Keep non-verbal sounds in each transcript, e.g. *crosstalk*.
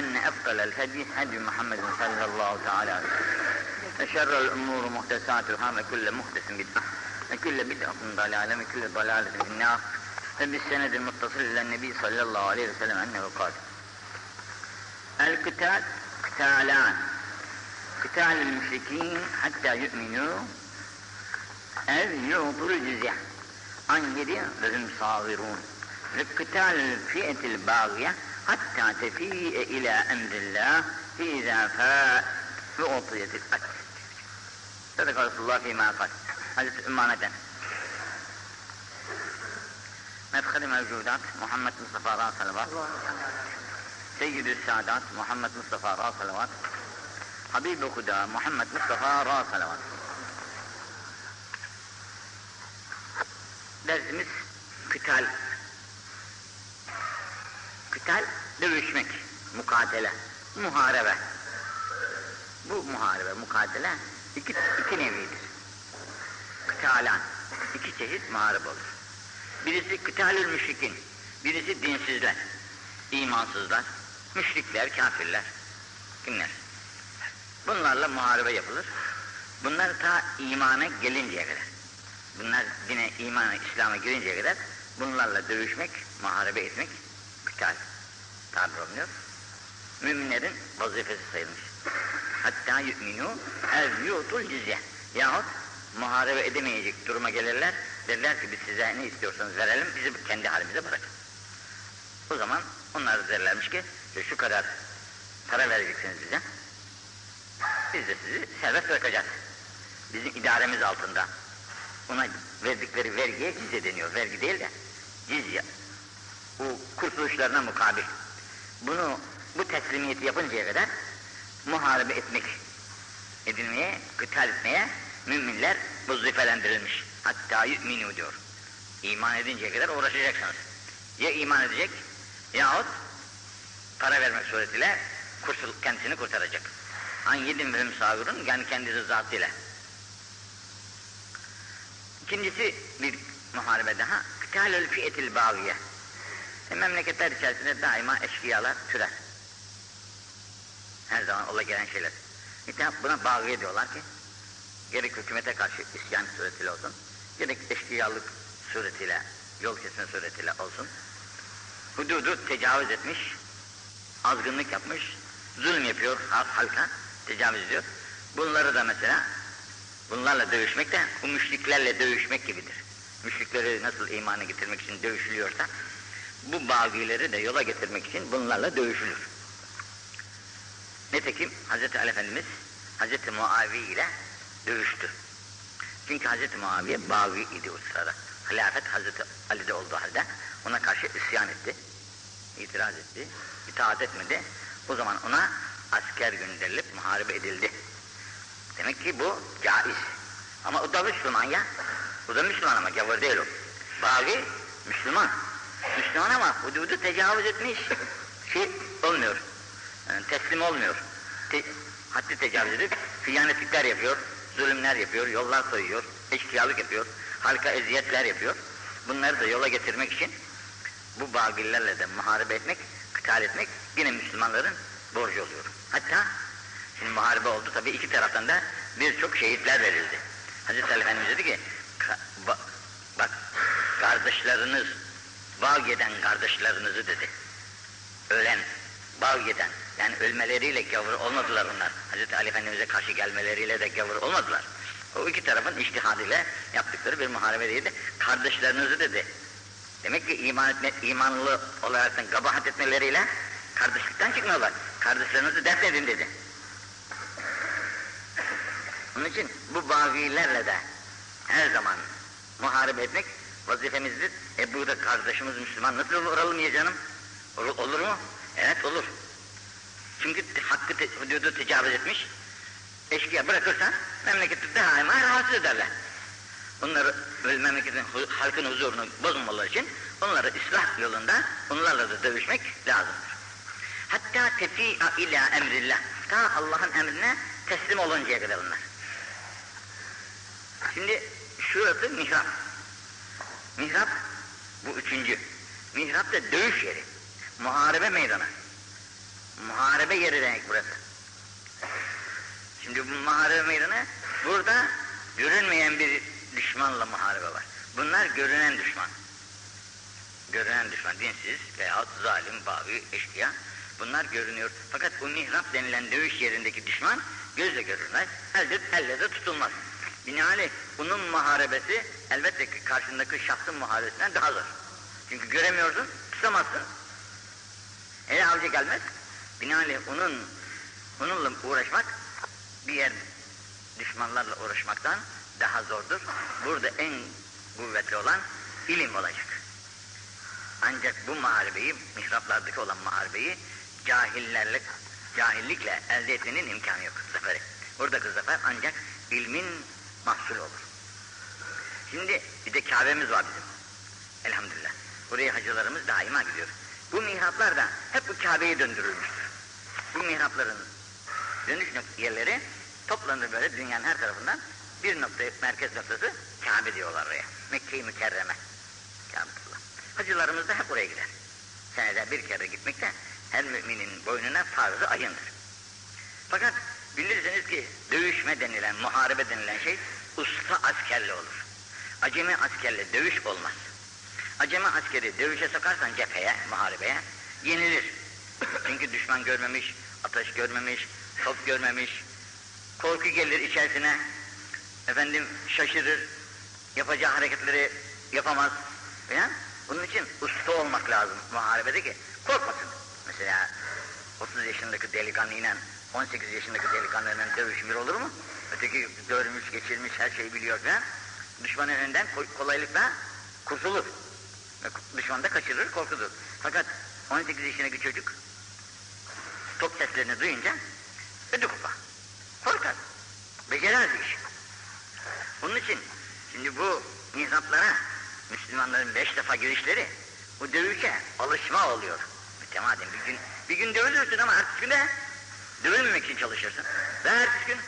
أن أفضل الهدي هدي محمد صلى الله تعالى عليه وسلم. وشر الأمور محدثاتها وكل محدث بدعة وكل بدعة ضلالة وكل ضلالة في النار. فبالسند المتصل إلى النبي صلى الله عليه وسلم أنه قال القتال قتالان. قتال المشركين حتى يؤمنوا أو يعطوا الجزية عن يد وهم صاغرون لقتال الفئة الباغية حتى تفيء إلى أمر الله فإذا فاء فأعطيت القتل. صدق رسول الله فيما قال. هذه أمانة مدخل موجودات. محمد مصطفى راس صلوات. سيد السادات. محمد مصطفى راس صلوات. حبيب خدا محمد مصطفى راس صلوات. dersimiz kıtal. Kıtal, dövüşmek, mukatele, muharebe. Bu muharebe, mukatele iki, iki nevidir. Kıtalan, iki çeşit muharebe olur. Birisi kıtalül müşrikin, birisi dinsizler, imansızlar, müşrikler, kafirler. Kimler? Bunlarla muharebe yapılır. Bunlar ta imana gelinceye kadar. Bunlar yine imana, İslam'a girinceye kadar bunlarla dövüşmek, muharebe etmek, kıtal tabir olunuyor. Müminlerin vazifesi sayılmış. Hatta yu'minu ev yu'tul cizye. Yahut muharebe edemeyecek duruma gelirler. Derler ki biz size ne istiyorsanız verelim, bizi kendi halimize bırakın. O zaman onlar derlermiş ki şu kadar para vereceksiniz bize. Biz de sizi serbest bırakacağız. Bizim idaremiz altında. Ona verdikleri vergiye cizye deniyor. Vergi değil de cizye. Bu kurtuluşlarına mukabil. Bunu bu teslimiyeti yapıncaya kadar muharebe etmek edilmeye, kıtal etmeye müminler vazifelendirilmiş. Hatta yu'minu diyor. İman edinceye kadar uğraşacaksınız. Ya iman edecek yahut para vermek suretiyle kurtul, kendisini kurtaracak. An yedim ve misafirun yani kendi rızasıyla. İkincisi bir muharebe daha. Kıtalül fiyetil bağiye. E, memleketler içerisinde daima eşkıyalar türer. Her zaman ola gelen şeyler. İşte buna bağiye diyorlar ki, gerek hükümete karşı isyan suretiyle olsun, gerek eşkıyalık suretiyle, yol kesme suretiyle olsun, hududu tecavüz etmiş, azgınlık yapmış, zulüm yapıyor halka, tecavüz ediyor. Bunları da mesela bunlarla dövüşmek de bu müşriklerle dövüşmek gibidir. Müşrikleri nasıl imana getirmek için dövüşülüyorsa bu bağileri de yola getirmek için bunlarla dövüşülür. Nitekim Hz. Ali Efendimiz Hz. Muavi ile dövüştü. Çünkü Hz. Muaviye baği idi o sırada. Hilafet Hz. Ali'de olduğu halde ona karşı isyan etti. itiraz etti. itaat etmedi. O zaman ona asker gönderilip muharebe edildi. Demek ki bu caiz. Ama o da Müslüman ya. O da Müslüman ama gavur değil o. Baği Müslüman. Müslüman ama hududu tecavüz etmiş. Şey olmuyor. Yani teslim olmuyor. Te haddi tecavüz edip hıyanetlikler yapıyor, zulümler yapıyor, yollar soyuyor, eşkıyalık yapıyor, halka eziyetler yapıyor. Bunları da yola getirmek için bu bagillerle de muharebe etmek, kıtal etmek yine Müslümanların borcu oluyor. Hatta şimdi muharebe oldu tabii iki taraftan da birçok şehitler verildi. Hazreti Ali Efendimiz dedi ki bak kardeşleriniz Bağge'den kardeşlerinizi dedi. Ölen Bağge'den yani ölmeleriyle gavur olmadılar onlar. Hazreti Ali Efendimiz'e karşı gelmeleriyle de gavur olmadılar. O iki tarafın iştihadıyla yaptıkları bir muharebedeydi. Kardeşlerinizi dedi. Demek ki iman etme, imanlı olarak kabahat etmeleriyle kardeşlikten çıkmıyorlar. Kardeşlerinizi dert edin dedi. Onun için bu bağilerle de her zaman muharebe etmek vazifemizdir. E burada kardeşimiz Müslüman nasıl olur, olalım ya canım? Olur, olur mu? Evet olur. Çünkü hakkı te, hududu tecavüz etmiş. Eşkıya bırakırsan memlekette daima rahatsız ederler. Onları memleketin halkın huzurunu bozmamaları için onları ıslah yolunda onlarla da dövüşmek lazımdır. Hatta tefi'a ila emrillah. Ta Allah'ın emrine teslim oluncaya kadar onlar. Şimdi şurası mihrap. Mihrap bu üçüncü. Mihrap da dövüş yeri. Muharebe meydanı. Muharebe yeri demek burası. Şimdi bu muharebe meydanı burada görünmeyen bir düşmanla muharebe var. Bunlar görünen düşman. Görünen düşman, dinsiz veyahut zalim, bavi, eşkıya. Bunlar görünüyor. Fakat bu mihrap denilen dövüş yerindeki düşman gözle görülmez, elde, elle de tutulmaz. Binaenaleyh bunun muharebesi elbette ki karşındaki şahsın muharebesinden daha zor. Çünkü göremiyorsun, tutamazsın. Ele avcı gelmez. Binaenaleyh onun, onunla uğraşmak diğer düşmanlarla uğraşmaktan daha zordur. Burada en kuvvetli olan ilim olacak. Ancak bu muharebeyi, mihraplardaki olan muharebeyi cahillerle, cahillikle elde etmenin imkanı yok zaferi. Oradaki zafer ancak ilmin mahsulü olur. Şimdi bir de Kabe'miz var bizim. Elhamdülillah. Buraya hacılarımız daima gidiyor. Bu mihraplar da hep bu Kabe'ye döndürülmüştür. Bu mihrapların dönüş yerleri toplanır böyle dünyanın her tarafından bir nokta, merkez noktası Kabe diyorlar oraya. Mekke-i Mükerreme. Kabe'tullah. Hacılarımız da hep oraya gider. Senede bir kere gitmek de her müminin boynuna farz-ı ayındır. Fakat bilirsiniz ki dövüşme denilen, muharebe denilen şey usta askerle olur. Acemi askerle dövüş olmaz. Acemi askeri dövüşe sokarsan cepheye, muharebeye yenilir. *coughs* Çünkü düşman görmemiş, ateş görmemiş, top görmemiş, korku gelir içerisine, efendim şaşırır, yapacağı hareketleri yapamaz. Ya? Bunun için usta olmak lazım muharebede ki korkmasın. Mesela 30 yaşındaki delikanlıyla 18 yaşındaki delikanlının dövüşü bir olur mu? Öteki görmüş, geçirmiş, her şeyi biliyor falan. Düşmanın önünden kolaylıkla kurtulur. Düşman da kaçırır, korkudur. Fakat 18 yaşındaki çocuk top seslerini duyunca ödü kopar. Korkar. Beceremez iş. Bunun için şimdi bu nizaplara Müslümanların beş defa girişleri bu dövüşe alışma oluyor. Mütemadiyen bir gün bir gün dövülürsün ama ertesi güne dövülmemek için çalışırsın. Ve ertesi gün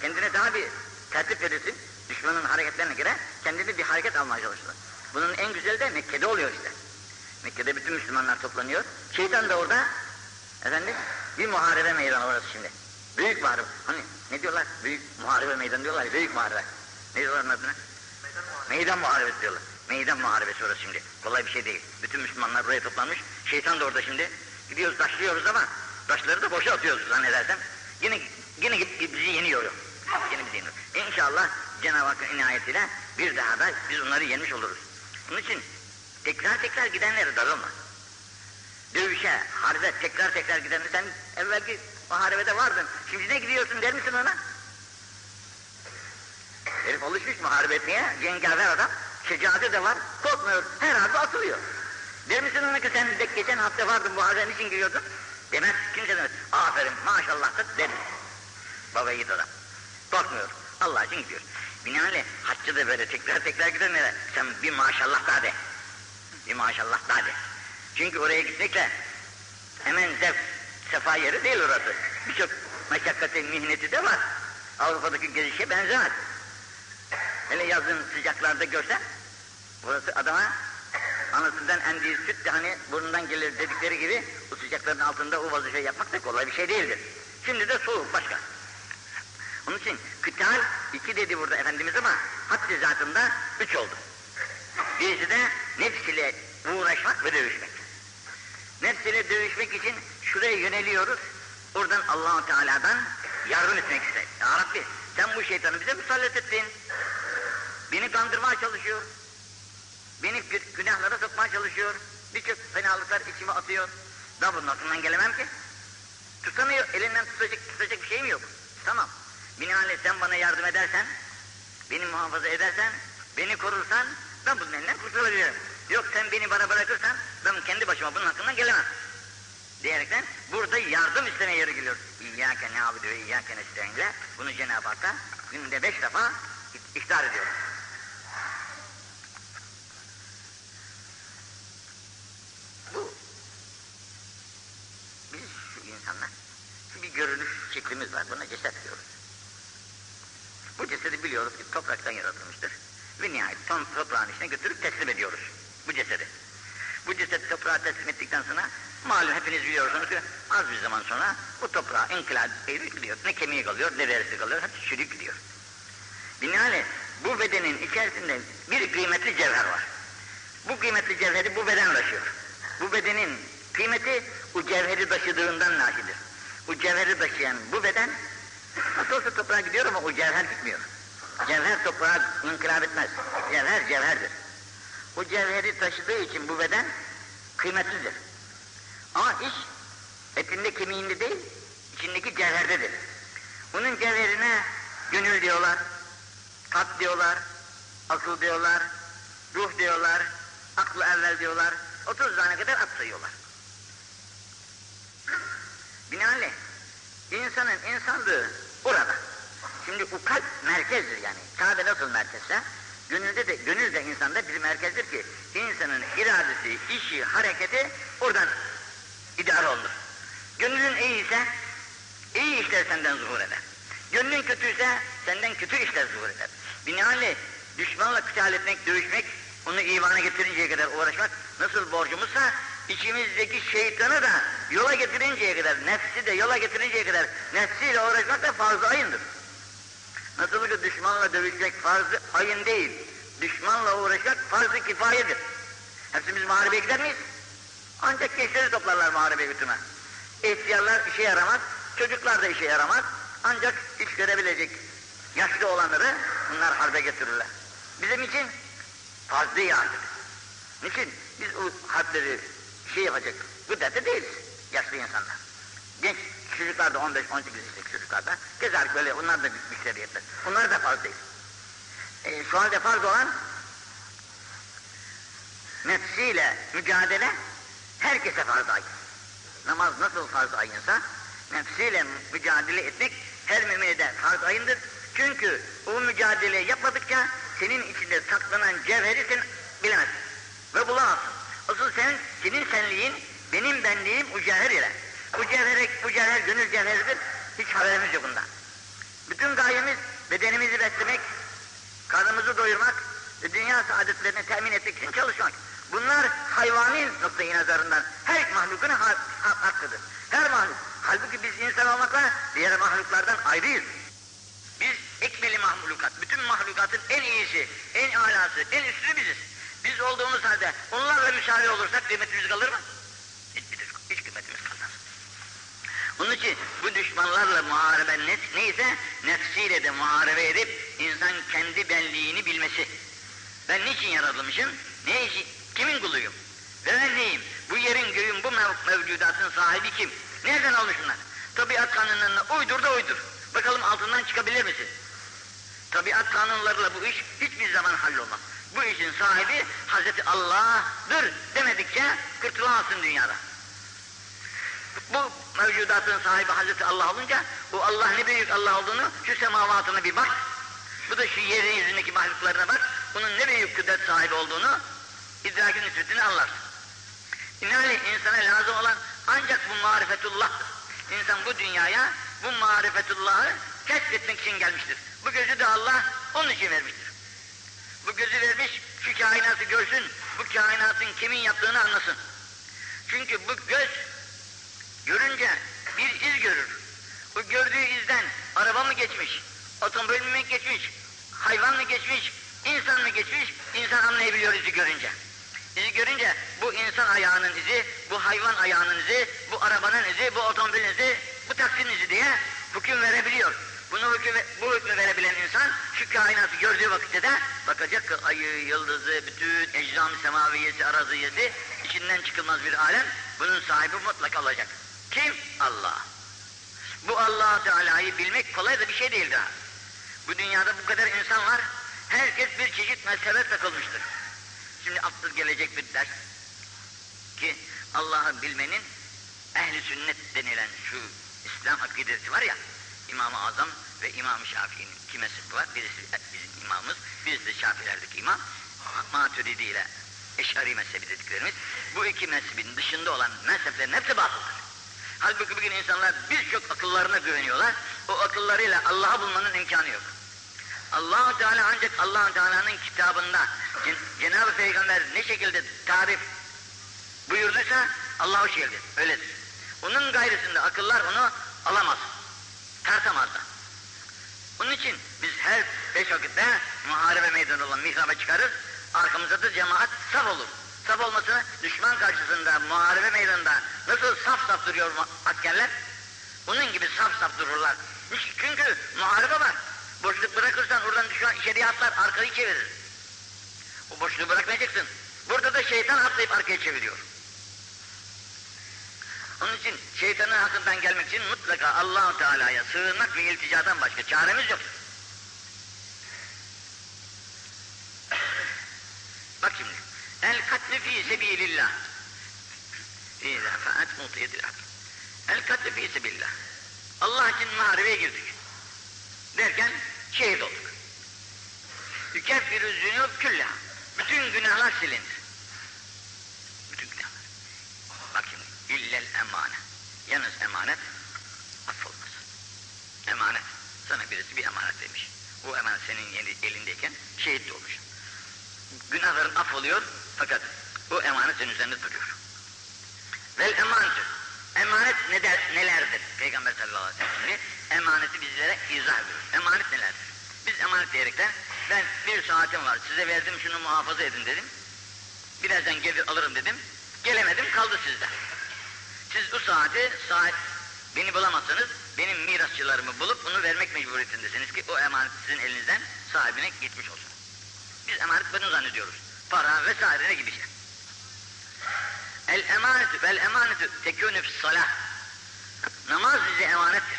kendine daha bir tertip verirsin. Düşmanın hareketlerine göre kendine bir hareket almaya çalışırsın. Bunun en güzeli de Mekke'de oluyor işte. Mekke'de bütün Müslümanlar toplanıyor. Şeytan da orada efendim bir muharebe meydanı orası şimdi. Büyük muharebe. Hani ne diyorlar? Büyük muharebe meydanı diyorlar büyük muharebe. Ne diyorlar adına? Meydan muharebesi diyorlar. Meydan muharebesi orası şimdi. Kolay bir şey değil. Bütün Müslümanlar buraya toplanmış. Şeytan da orada şimdi. Gidiyoruz taşlıyoruz ama taşları da boşa atıyoruz zannedersem. Yine yine bizi yeniyor. Yine bizi yeniyor. İnşallah Cenab-ı Hakk'ın inayetiyle bir daha da biz onları yenmiş oluruz. Bunun için tekrar tekrar gidenlere darılma. Dövüşe, harbe tekrar tekrar gidenler sen evvelki muharebede vardın. Şimdi ne gidiyorsun der misin ona? Herif alışmış muharebe etmeye, cengaver adam. Şecaati de var, korkmuyor, her atılıyor. Der misin ona ki sen geçen hafta vardın muharebenin için giriyordun? Demez, kimse demez. Aferin, maşallah da. Baba yiğit adam. Korkmuyor, Allah için gidiyor. Binaenaleyh haccı da böyle tekrar tekrar gidenlere sen bir maşallah daha de. Bir maşallah daha de. Çünkü oraya gitmekle hemen zevk, sefa yeri değil orası. Birçok meşakkati, mihneti de var. Avrupa'daki gezişe benzemez. Hele yazın sıcaklarda görsen, burası adama anasından emdiği süt de hani burnundan gelir dedikleri gibi bu sıcakların altında o vazife yapmak da kolay bir şey değildir. Şimdi de soğuk başka. Onun için kıtal iki dedi burada Efendimiz ama haddi zatında üç oldu. Birisi de nefs ile uğraşmak ve dövüşmek. Nefs ile dövüşmek için şuraya yöneliyoruz. Oradan Allahu Teala'dan yardım etmek ister. Ya Rabbi sen bu şeytanı bize musallat ettin. Beni kandırmaya çalışıyor. Beni günahlara sokmaya çalışıyor. Birçok fenalıklar içime atıyor. Ben bunun altından gelemem ki. Tutamıyor, elinden tutacak, tutacak bir şeyim yok. Tamam. Binaenaleyh sen bana yardım edersen, beni muhafaza edersen, beni korursan, ben bunun elinden kurtulabilirim. Yok sen beni bana bırakırsan, ben kendi başıma bunun hakkından gelemem. Diyerekten burada yardım isteme yeri geliyor. İyyâke nâbudu ve iyyâke nestaîn'le bunu Cenab-ı Hakk'a günde beş defa ihtar ediyor. Bu biz şu insanlar bir görünüş şeklimiz var. Buna ceset diyoruz. Bu cesedi biliyoruz ki topraktan yaratılmıştır. Ve nihayet son toprağın içine götürüp teslim ediyoruz bu cesedi. Bu ceset toprağa teslim ettikten sonra Malum hepiniz biliyorsunuz ki az bir zaman sonra bu toprağa inkılap edip gidiyor. Ne kemiği kalıyor ne derisi kalıyor. Hepsi çürüyüp gidiyor. Binaenaleyh bu bedenin içerisinde bir kıymetli cevher var. Bu kıymetli cevheri bu beden taşıyor. Bu bedenin kıymeti bu cevheri taşıdığından nahidir. Bu cevheri taşıyan bu beden nasıl olsa toprağa gidiyor ama o cevher gitmiyor. Cevher toprağa inkılap etmez. Cevher cevherdir. Bu cevheri taşıdığı için bu beden kıymetlidir. Ama iş etinde kemiğinde değil, içindeki cevherdedir. Bunun cevherine gönül diyorlar, tat diyorlar, akıl diyorlar, ruh diyorlar, aklı evvel diyorlar, 30 tane kadar at sayıyorlar. Binaenaleyh insanın insanlığı orada. Şimdi bu kalp merkezdir yani. Kabe nasıl merkezse, gönülde de, gönül de insanda bir merkezdir ki insanın iradesi, işi, hareketi oradan idare olunur. Gönlün iyi ise iyi işler senden zuhur eder. Gönlün kötüyse senden kötü işler zuhur eder. Binaenaleyh düşmanla kıtal etmek, dövüşmek, onu imana getirinceye kadar uğraşmak nasıl borcumuzsa içimizdeki şeytanı da yola getirinceye kadar, nefsi de yola getirinceye kadar nefsiyle uğraşmak da farz ayındır. Nasıl ki düşmanla dövüşmek farz ayın değil, düşmanla uğraşmak farz-ı kifayedir. Hepsimiz muharebeye gider miyiz? Ancak gençleri toplarlar muharebeye götürme. İhtiyarlar işe yaramaz, çocuklar da işe yaramaz. Ancak iş görebilecek yaşlı olanları bunlar harbe getirirler. Bizim için farz değil. Niçin? Biz o harpleri şey yapacak, bu dertte değiliz yaşlı insanlar. Genç çocuklar da 15-18 yaşındaki çocuklar da gezer böyle onlar da bitmişleri yetmez. Onlar da farz değil. E, şu halde farz olan nefsiyle mücadele herkese farz ayın. Namaz nasıl farz ayınsa nefsiyle mücadele etmek her mümine de farz ayındır. Çünkü o mücadeleyi yapmadıkça senin içinde saklanan cevheri sen bilemezsin ve bulamazsın. Asıl sen, senin senliğin, benim benliğim o cevher ile. Bu cevher, gönül cevheridir. Hiç haberimiz yok bundan. Bütün gayemiz bedenimizi beslemek, karnımızı doyurmak dünya saadetlerini temin etmek için çalışmak. Bunlar hayvani noktayı nazarından her mahlukun ha ha hakkıdır. Her mahluk. Halbuki biz insan olmakla diğer mahluklardan ayrıyız. Biz ekmeli mahlukat, bütün mahlukatın en iyisi, en alası, en üstü biziz. Biz olduğumuz halde onlarla müsaade olursak kıymetimiz kalır mı? Hiç, hiç kıymetimiz kalmaz. Onun için bu düşmanlarla muharebe ne, neyse nefsiyle de muharebe edip insan kendi benliğini bilmesi. Ben niçin yaratılmışım? Ne işi? Kimin kuluyum? Ve ben neyim? Bu yerin göğün bu mev mevcudatın sahibi kim? Nereden almış bunlar? Tabiat kanunlarına uydur da uydur. Bakalım altından çıkabilir misin? Tabiat kanunlarıyla bu iş hiçbir zaman hallolmaz. Bu işin sahibi Hazreti Allah'dır demedikçe kurtulamazsın dünyada. Bu mevcudatın sahibi Hazreti Allah olunca bu Allah ne büyük Allah olduğunu şu semavatına bir bak. Bu da şu yerin yüzündeki mahluklarına bak. Bunun ne büyük kudret sahibi olduğunu idrakin nüsretini anlarsın. İnali insana lazım olan ancak bu marifetullah'tır. İnsan bu dünyaya bu marifetullah'ı keşfetmek için gelmiştir. Bu gözü de Allah onun için vermiştir. Bu gözü vermiş şu kainatı görsün, bu kainatın kimin yaptığını anlasın. Çünkü bu göz görünce bir iz görür. Bu gördüğü izden araba mı geçmiş, otomobil mi geçmiş, hayvan mı geçmiş, insan mı geçmiş, insan anlayabiliyor izi görünce. İzi görünce bu insan ayağının izi, bu hayvan ayağının izi, bu arabanın izi, bu otomobilin izi, bu taksinin izi diye hüküm verebiliyor. Bunu hüküm, bu hükmü verebilen insan şu kainatı gördüğü vakitte de bakacak ki ayı, yıldızı, bütün eczam semaviyesi, araziyesi içinden çıkılmaz bir alem bunun sahibi mutlaka olacak. Kim? Allah. Bu allah Teala'yı bilmek kolay da bir şey değil daha. Bu dünyada bu kadar insan var, herkes bir çeşit mezhebe takılmıştır. Şimdi aklı gelecek bir ders ki Allah'ı bilmenin ehli sünnet denilen şu İslam akidesi var ya, İmam-ı Azam ve İmam-ı Şafii'nin iki mezhebi var. Birisi bizim imamımız, birisi de Şafilerdeki imam. Maturidi ile Eş'ari mezhebi dediklerimiz. Bu iki mezhebin dışında olan mezheplerin hepsi batıldır. Halbuki bugün insanlar birçok akıllarına güveniyorlar. O akıllarıyla Allah'ı bulmanın imkanı yok. allah Teala ancak allah Teala'nın kitabında Cen Cenab-ı Peygamber ne şekilde tarif buyurduysa Allah hoş geldin. Öyledir. Onun gayrısında akıllar onu alamaz. Tartamaz da. Onun için biz her beş vakitte muharebe meydanı olan mihraba çıkarır. Arkamızda da cemaat saf olur. Saf olması düşman karşısında muharebe meydanında nasıl saf saf duruyor askerler? Bunun gibi saf saf dururlar. Çünkü muharebe var. Boşluk bırakırsan oradan düşman içeriye atlar, arkayı çevirir. O boşluğu bırakmayacaksın. Burada da şeytan atlayıp arkaya çeviriyor. Onun için şeytanın hakkından gelmek için mutlaka Allahu Teala'ya sığınmak ve ilticadan başka çaremiz yok. Bak şimdi. El katli fi sebilillah. İza faat mutiyedil El katli fi sebilillah. Allah için muharebeye girdik. Derken şehit olduk. Yükeffirü zünub küllaha. Bütün günahlar silinir. Bütün günahlar. Bak şimdi. İllel emane. Yalnız emanet affolmaz. Emanet. Sana birisi bir emanet demiş. Bu emanet senin elindeyken şehit olmuş. Günahların affoluyor fakat bu emanet senin üzerinde duruyor. Vel emanetü. Emanet ne der, nelerdir? Peygamber sallallahu aleyhi ve sellem emaneti bizlere izah ediyor. Emanet nelerdir? Biz emanet diyerekten ben bir saatim var size verdim şunu muhafaza edin dedim. Birazdan gelir alırım dedim. Gelemedim kaldı sizde. Siz bu saati saat beni bulamazsanız benim mirasçılarımı bulup bunu vermek mecburiyetindesiniz ki o emanet sizin elinizden sahibine gitmiş olsun. Biz emanet bunu zannediyoruz. Para vesaire gibi şey. El emanetu vel emanetu tekûnü salah. Namaz bize emanettir.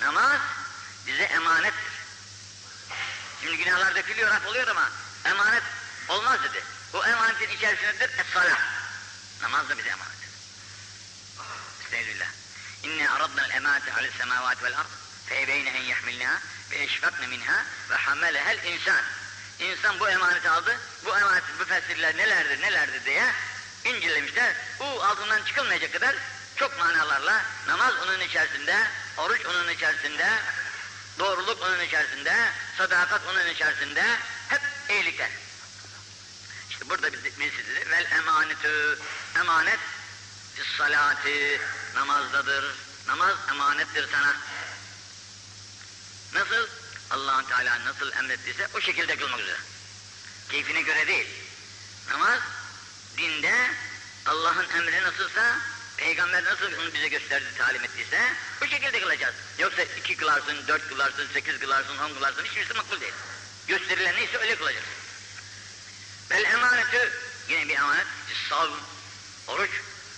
Namaz bize emanettir. Şimdi günahlar dökülüyor, af oluyor ama emanet olmaz dedi. Bu emanetin içerisindedir es-salah. Namaz da bize emanet. Estağfirullah. İnne aradna el-emanete alel semavati vel ard febeyne en yahmilnaha ve eşfakne minha ve hamelehel insan. İnsan bu emaneti aldı. Bu emanet müfessirler nelerdir nelerdir diye incelemişler. Bu altından çıkılmayacak kadar çok manalarla namaz onun içerisinde, oruç onun içerisinde, doğruluk onun içerisinde, sadakat onun içerisinde, hep iyilikler. İşte burada birisi dedi, vel emanetü, emanet, salati, namazdadır, namaz emanettir sana. Nasıl? Allah Teala nasıl emrettiyse o şekilde kılmak üzere. Keyfine göre değil. Namaz, dinde Allah'ın emri nasılsa, Peygamber nasıl onu bize gösterdi, talim ettiyse bu şekilde kılacağız. Yoksa iki kılarsın, dört kılarsın, sekiz kılarsın, on kılarsın, hiçbirisi makbul değil. Gösterilen neyse öyle kılacağız. Vel emanetü, yine bir emanet, savun, oruç,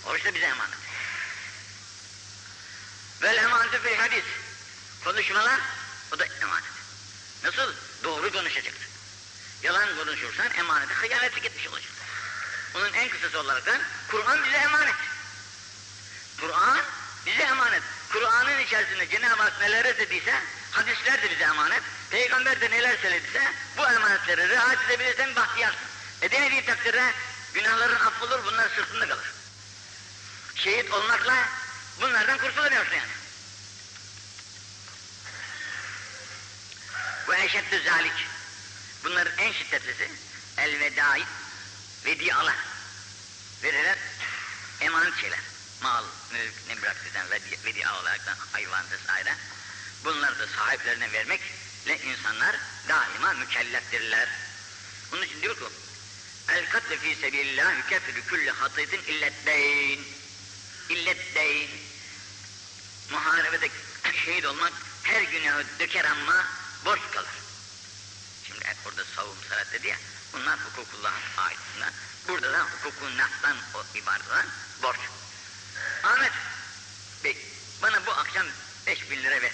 oruç da bize emanet. Vel emanetü fil hadis, konuşmalar, o da emanet. Nasıl? Doğru konuşacaksın. Yalan konuşursan emanete hıyanete gitmiş olacaksın. Bunun en kısası olarak da Kur'an bize emanet. Kur'an bize emanet. Kur'an'ın içerisinde Cenab-ı Hak neler dediyse hadisler de bize emanet. Peygamber de neler söylediyse bu emanetleri rahat edebilirsen bahtiyarsın. Edemediği takdirde günahların affolur bunlar sırtında kalır. Şehit olmakla bunlardan kurtulamıyorsun yani. Ve eşeddü zalik. Bunların en şiddetlisi el vedai vedialar. Verilen emanet şeyler. Mal, mülk, ne bıraktıysan vedi, vedia olarak da hayvan vesaire. Bunları da sahiplerine vermekle insanlar daima mükelleftirler. Bunun için diyor ki El katli fi sebilillah yükeffirü külli hatitin illetteyn. İlletteyn. Muharebede şehit olmak her günahı döker ama borç kalır. Şimdi hep burada savun salat dedi ya, bunlar hukukullah'ın ayetinde. Burada da hukukun naftan ibaret olan borç. Ahmet Bey, bana bu akşam beş bin lira ver.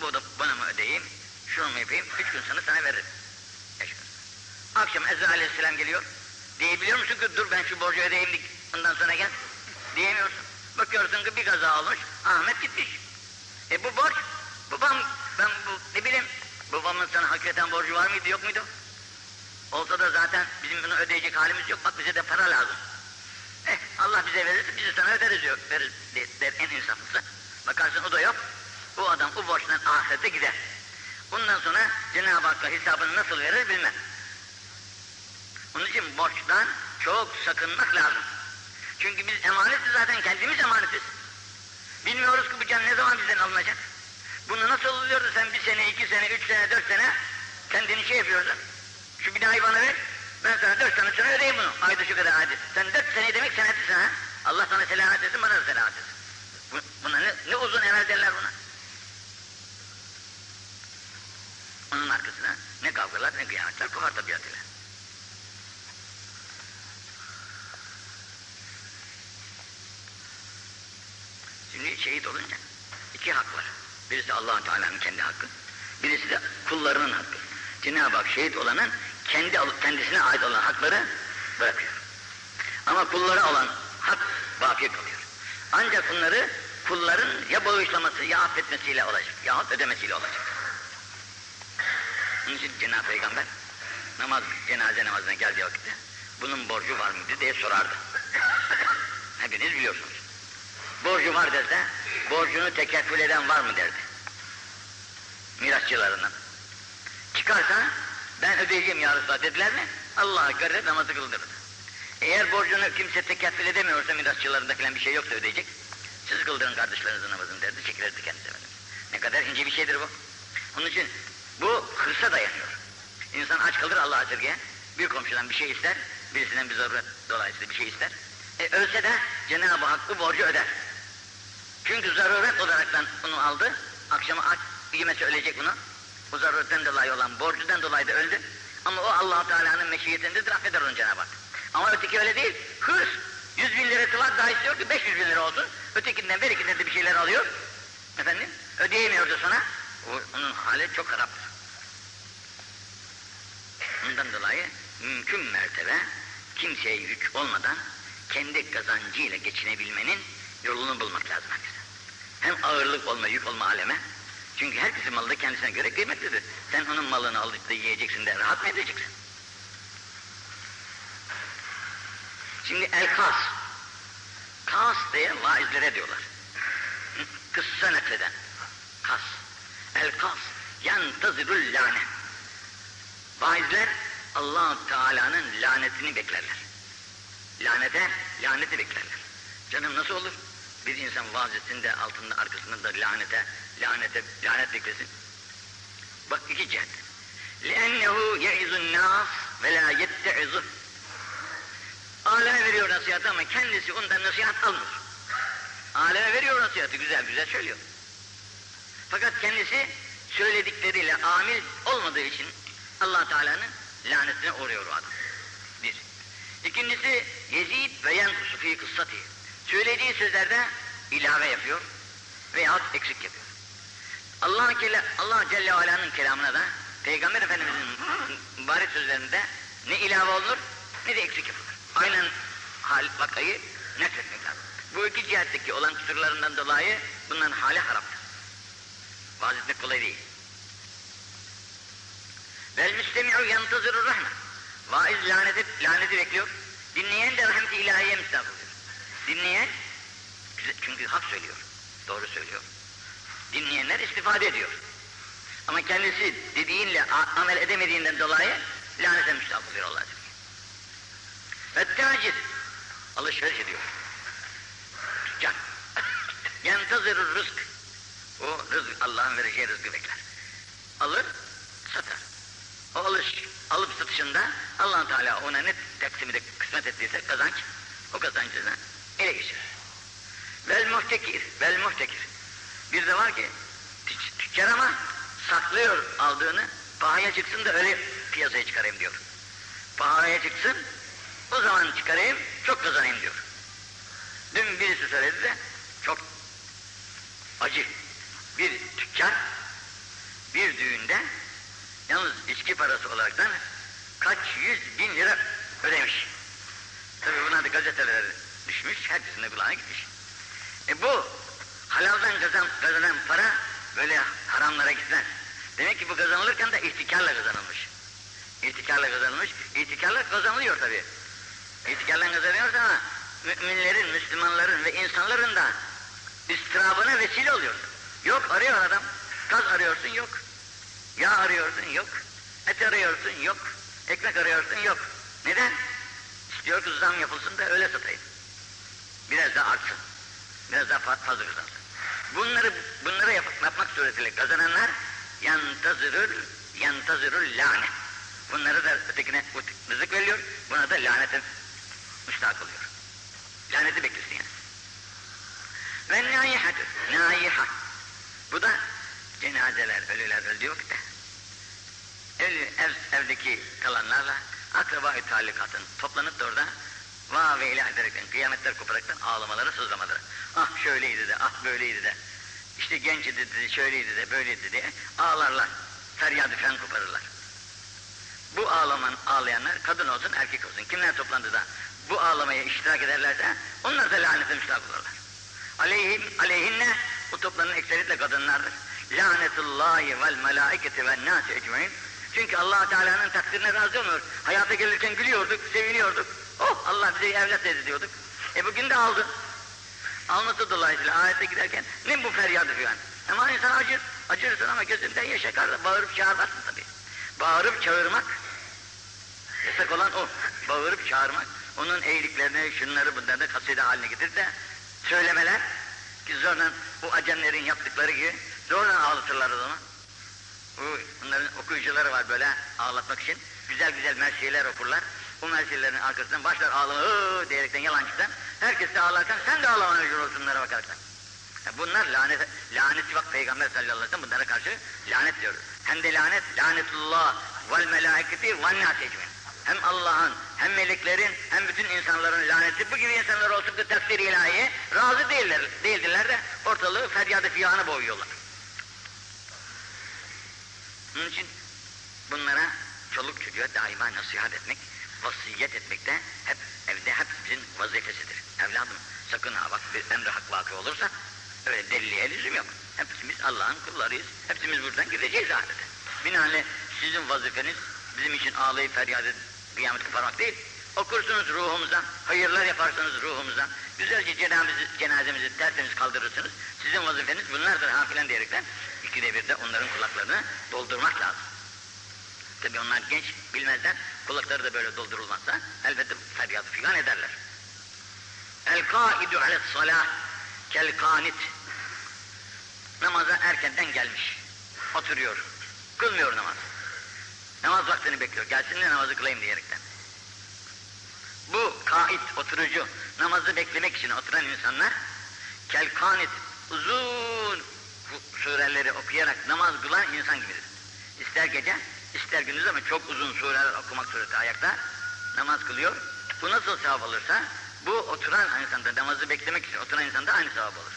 Bu da bana mı ödeyeyim, şunu mu yapayım, üç gün sonra sana veririm. Beş gün. Akşam Ezra aleyhisselam geliyor. Diyebiliyor musun ki dur ben şu borcu ödeyeyim ondan sonra gel. Diyemiyorsun. Bakıyorsun ki bir kaza olmuş, Ahmet gitmiş. E bu borç, babam, ben bu, ne bileyim, babamın sana hakikaten borcu var mıydı, yok muydu? Olsa da zaten bizim bunu ödeyecek halimiz yok, bak bize de para lazım. Eh, Allah bize verirse bizi sana öderiz diyor, verir der en insaflısı. Bakarsın o da yok, bu adam bu borçtan ahirete gider. Bundan sonra Cenab-ı Hakk'a hesabını nasıl verir bilmem. Onun için borçtan çok sakınmak lazım. Çünkü biz emanetiz zaten kendimiz emanetiz. Bilmiyoruz ki bu can ne zaman bizden alınacak. Bunu nasıl oluyor da sen bir sene, iki sene, üç sene, dört sene kendini şey yapıyorsun. Şu binayı bana ver, ben sana dört sene sonra ödeyeyim bunu. Ayda şu kadar ayda. Sen dört sene demek senetlisin ha. Allah sana selamet etsin, bana da selamet etsin. Bu, buna ne, ne uzun emel derler buna. Onun arkasına ne kavgalar ne kıyametler kokar tabiatıyla. Şimdi şehit olunca iki hak var. Birisi allah Teala'nın kendi hakkı, birisi de kullarının hakkı. Cenab-ı Hak şehit olanın kendi kendisine ait olan hakları bırakıyor. Ama kullara olan hak baki kalıyor. Ancak bunları kulların ya bağışlaması ya affetmesiyle olacak ya ödemesiyle olacak. Onun için Cenab-ı Peygamber namaz, cenaze namazına geldiği vakitte bunun borcu var mıydı diye sorardı. *laughs* Hepiniz biliyorsunuz. Borcu var derse, borcunu tekeffül eden var mı derdi. Mirasçılarından. Çıkarsa, ben ödeyeceğim ya Resulallah dediler mi? Allah'a göre namazı kıldırır. Eğer borcunu kimse tekeffül edemiyorsa mirasçılarında falan bir şey yoksa ödeyecek. Siz kıldırın kardeşlerinizin namazını derdi, çekilirdi kendisi efendim. Ne kadar ince bir şeydir bu. Onun için bu hırsa dayanıyor. İnsan aç kalır Allah'a esirgeye. Bir komşudan bir şey ister, birisinden bir zaruret dolayısıyla bir şey ister. E ölse de Cenab-ı Hak borcu öder. Çünkü zaruret olaraktan bunu aldı, akşama aç, yemesi ölecek bunu. Bu zaruretten dolayı olan borcudan dolayı da öldü. Ama o allah Teala'nın meşiyetindedir, affeder onu Cenab-ı Hak. Ama öteki öyle değil, hırs. Yüz bin lirası var, daha istiyor ki 500 bin lira olsun. Ötekinden birikinden de bir şeyler alıyor. Efendim, ödeyemiyordu sana. O, onun hali çok haraptır. Bundan dolayı mümkün mertebe kimseye yük olmadan kendi kazancıyla geçinebilmenin yolunu bulmak lazım. Hem ağırlık olma, yük olma aleme. Çünkü herkesin malı da kendisine göre kıymetlidir. Sen onun malını alıp da yiyeceksin de rahat mı edeceksin? Şimdi el kas. Diye vaizlere diyorlar. Kıssa nekleden. Kas. El kas. Yantazirul lanet. Vaizler allah Teala'nın lanetini beklerler. Lanete, laneti beklerler. Canım nasıl olur? Bir insan vazisinde altında arkasında da lanete, lanete, lanet beklesin. Bak iki cihet. لِأَنَّهُ يَعِزُ النَّاسِ وَلَا يَتَّعِزُ Aleme veriyor nasihat ama kendisi ondan nasihat almıyor. Aleme veriyor nasihatı güzel güzel söylüyor. Fakat kendisi söyledikleriyle amil olmadığı için allah Teala'nın lanetine uğruyor o adam. Bir. İkincisi Yezid ve yenkusu fi kıssati. Söylediği sözlerde ilave yapıyor veyahut eksik yapıyor. Allah, Celle, Allah Celle ve Ala'nın kelamına da Peygamber Efendimiz'in mübarek sözlerinde ne ilave olunur ne de eksik yapılır. Aynen hal vakayı nesletmek lazım. Bu iki cihetteki olan kusurlarından dolayı bunların hali haraptır. Vaaz etmek kolay değil. Vel müstemi'u yantazırur rahme. Vaiz laneti, laneti bekliyor. Dinleyen de rahmet-i ilahiye müstahak oluyor. Dinleyen, çünkü hak söylüyor, doğru söylüyor. Dinleyenler istifade ediyor. Ama kendisi dediğinle amel edemediğinden dolayı lanete müstahak oluyor Allah Teala. Ve tacir, alışveriş ediyor. Tüccar. *laughs* Yentazırır rızk. O rızk, Allah'ın vereceği rızkı bekler. Alır, satar. O alış, alıp satışında allah Teala ona ne taksimi de kısmet ettiyse kazanç, o kazancını ele geçirir. Vel muhtekir, vel muhtekir. Bir de var ki, tüc tüccar ama saklıyor aldığını, pahaya çıksın da öyle piyasaya çıkarayım diyor. Pahaya çıksın, o zaman çıkarayım, çok kazanayım diyor. Dün birisi söyledi de, çok acı. Bir tüccar, bir düğünde Yalnız içki parası olaraktan kaç yüz bin lira ödemiş. Tabi buna da gazeteler düşmüş, herkesin de kulağına gitmiş. E bu halaldan kazan, kazanan para böyle haramlara gitmez. Demek ki bu kazanılırken de ihtikarla kazanılmış. İhtikarla kazanılmış, ihtikarla kazanılıyor tabi. İhtikarla kazanıyorsa ama müminlerin, Müslümanların ve insanların da istirabına vesile oluyor. Yok arıyor adam, kaz arıyorsun yok. Yağ arıyorsun yok. Et arıyorsun yok. Ekmek arıyorsun yok. Neden? Diyor ki zam yapılsın da öyle satayım. Biraz daha artsın. Biraz daha fa- fazla kazansın. Bunları bunları yap- yapmak suretiyle kazananlar yantazırır yantazırır lanet. Bunları da ötekine rızık veriliyor. Buna da lanete müstahak oluyor. Laneti bekliyorsun yani. Ve naihatü. Naiha. Bu da cenazeler, ölüler öldü yok da. Ölü, ev, evdeki kalanlarla akraba-i talikatın toplanıp da orada va ve ilah ederekten, kıyametler koparaktan ağlamaları, sızlamaları. Ah şöyleydi de, ah böyleydi de. İşte genç idi de, şöyleydi de, böyleydi diye ağlarlar. Feryadı fen koparırlar. Bu ağlaman, ağlayanlar kadın olsun, erkek olsun. Kimler toplandı da bu ağlamaya iştirak ederlerse onlar da lanete müstahak olurlar. Aleyhim, aleyhinne bu toplanın ekseriyetle kadınlardır. Lanetullahi vel melaiketi ve nâsi ecmain. Çünkü allah Teala'nın takdirine razı olmuyor. Hayata gelirken gülüyorduk, seviniyorduk. Allah bize evlat dedi diyorduk. E bugün de aldı. Alması dolayısıyla ayette giderken ne bu feryadı filan. Ama insan acır, acırsın ama gözünden yaş akar, bağırıp çağırmazsın tabii. Bağırıp çağırmak, yasak olan o. Bağırıp çağırmak, onun eğiliklerini, şunları bunları kaside haline getirip de söylemeler ki zorla bu acemlerin yaptıkları gibi zorla ağlatırlar o zaman. Bu, bunların okuyucuları var böyle ağlatmak için. Güzel güzel mersiyeler okurlar. Bu mersiyelerin arkasından başlar ağlamaya diyerekten yalancıktan. Herkes de ağlarken sen de ağlamaya mecbur olsun bunlara bakaraktan. Yani bunlar lanet, laneti bak Peygamber sallallahu aleyhi ve sellem bunlara karşı lanet diyor. Hem de lanet, lanetullah vel melaiketi vel ecmaîn. Hem Allah'ın, hem meleklerin, hem bütün insanların laneti bu gibi insanlar olsun da takdir ilahiye razı değiller, değildirler de ortalığı feryadı fiyanı boğuyorlar. Bunun için bunlara çoluk çocuğa daima nasihat etmek, vasiyet etmek de hep evde hepimizin vazifesidir. Evladım sakın ha bak bir emri hak vakı olursa öyle deliliğe lüzum yok. Hepimiz Allah'ın kullarıyız. Hepimiz buradan gideceğiz ahirete. Binaenaleyh sizin vazifeniz bizim için ağlayıp feryat edip kıyamet koparmak değil. Okursunuz ruhumuza, hayırlar yaparsanız ruhumuza, güzelce cenazemizi, cenazemizi tertemiz kaldırırsınız. Sizin vazifeniz bunlardır ha filan diyerekten ikide bir de onların kulaklarını doldurmak lazım. Tabi onlar genç bilmezler, kulakları da böyle doldurulmazsa elbette feryat filan ederler. El kaidu alet salah kel kanit namaza erkenden gelmiş. Oturuyor. Kılmıyor namaz. Namaz vaktini bekliyor. Gelsin de namazı kılayım diyerekten. Bu kait, oturucu, namazı beklemek için oturan insanlar kel kanit, uzun sureleri okuyarak namaz kılan insan gibidir. İster gece, ister gündüz ama çok uzun sureler okumak sureti ayakta namaz kılıyor. Bu nasıl sevap alırsa bu oturan insanda namazı beklemek için oturan insanda aynı sevap olur.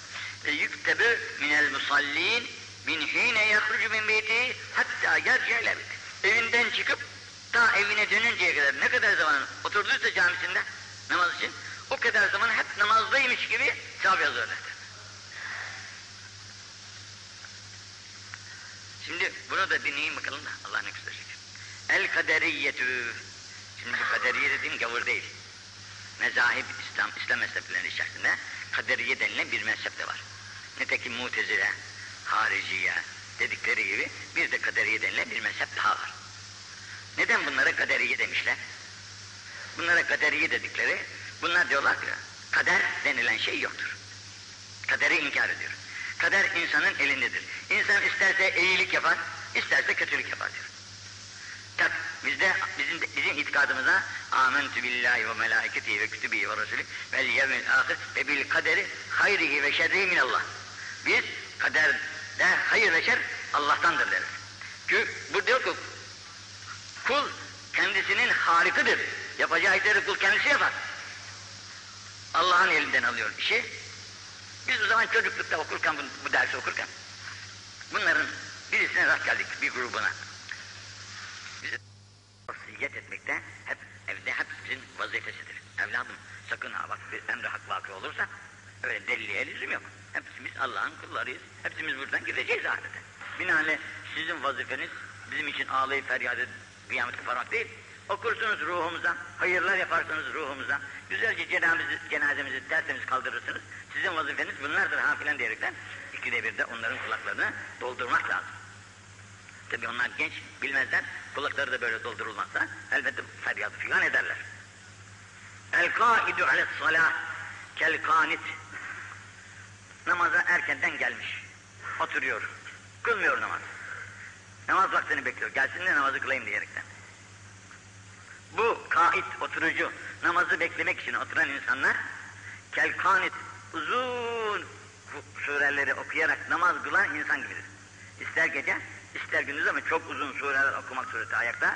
E, Yüktebü minel musallin min hine yahrucu min beyti hatta yerci'le Evinden çıkıp ta evine dönünceye kadar ne kadar zaman oturduysa camisinde namaz için o kadar zaman hep namazdaymış gibi sevap yazıyorlar. Şimdi bunu da dinleyin bakalım da Allah ne gösterecek. El kaderiyetü. Şimdi bu kaderiye dediğim gavur değil. Mezahip İslam, İslam mezheplerinin içerisinde kaderiye denilen bir mezhep de var. Nitekim mutezile, hariciye dedikleri gibi bir de kaderiye denilen bir mezhep daha var. Neden bunlara kaderiye demişler? Bunlara kaderiye dedikleri, bunlar diyorlar ki kader denilen şey yoktur. Kaderi inkar ediyor. Kader insanın elindedir. İnsan isterse iyilik yapar, isterse kötülük yapar diyor. Tabi bizde bizim bizim itikadımıza amentü billahi ve melaiketihi ve kütübihi ve resulü vel yevmil ahir ve bil kaderi hayrihi ve şerrihi minallah. Biz kaderde hayır ve şer Allah'tandır deriz. Çünkü bu diyor ki kul kendisinin harikıdır. Yapacağı işleri kul kendisi yapar. Allah'ın elinden alıyor işi. Biz o zaman çocuklukta okurken, bu, bu dersi okurken, bunların birisine rast geldik, bir grubuna. Bize vasiyet etmekte hep evde hepimizin vazifesidir. Evladım sakın ha bak bir emri hak vakı olursa öyle deliliğe lüzum yok. Hepimiz Allah'ın kullarıyız. Hepimiz buradan gideceğiz ahirete. Binaenaleyh sizin vazifeniz bizim için ağlayıp feryat edip kıyamet koparmak değil. Okursunuz ruhumuza, hayırlar yaparsanız ruhumuza, güzelce cenazemizi, cenazemizi tertemiz kaldırırsınız. Sizin vazifeniz bunlardır ha filan diyerekten ikide bir de onların kulaklarını doldurmak lazım. Tabi onlar genç bilmezler, kulakları da böyle doldurulmazsa elbette feryadı filan ederler. El kaidu alet salah kel kanit. Namaza erkenden gelmiş. Oturuyor. Kılmıyor namaz. Namaz vaktini bekliyor. Gelsin de namazı kılayım diyerekten. Bu kait, oturucu, namazı beklemek için oturan insanlar kel kanit, uzun sureleri okuyarak namaz kılan insan gibidir. İster gece, ister gündüz ama çok uzun sureler okumak sureti ayakta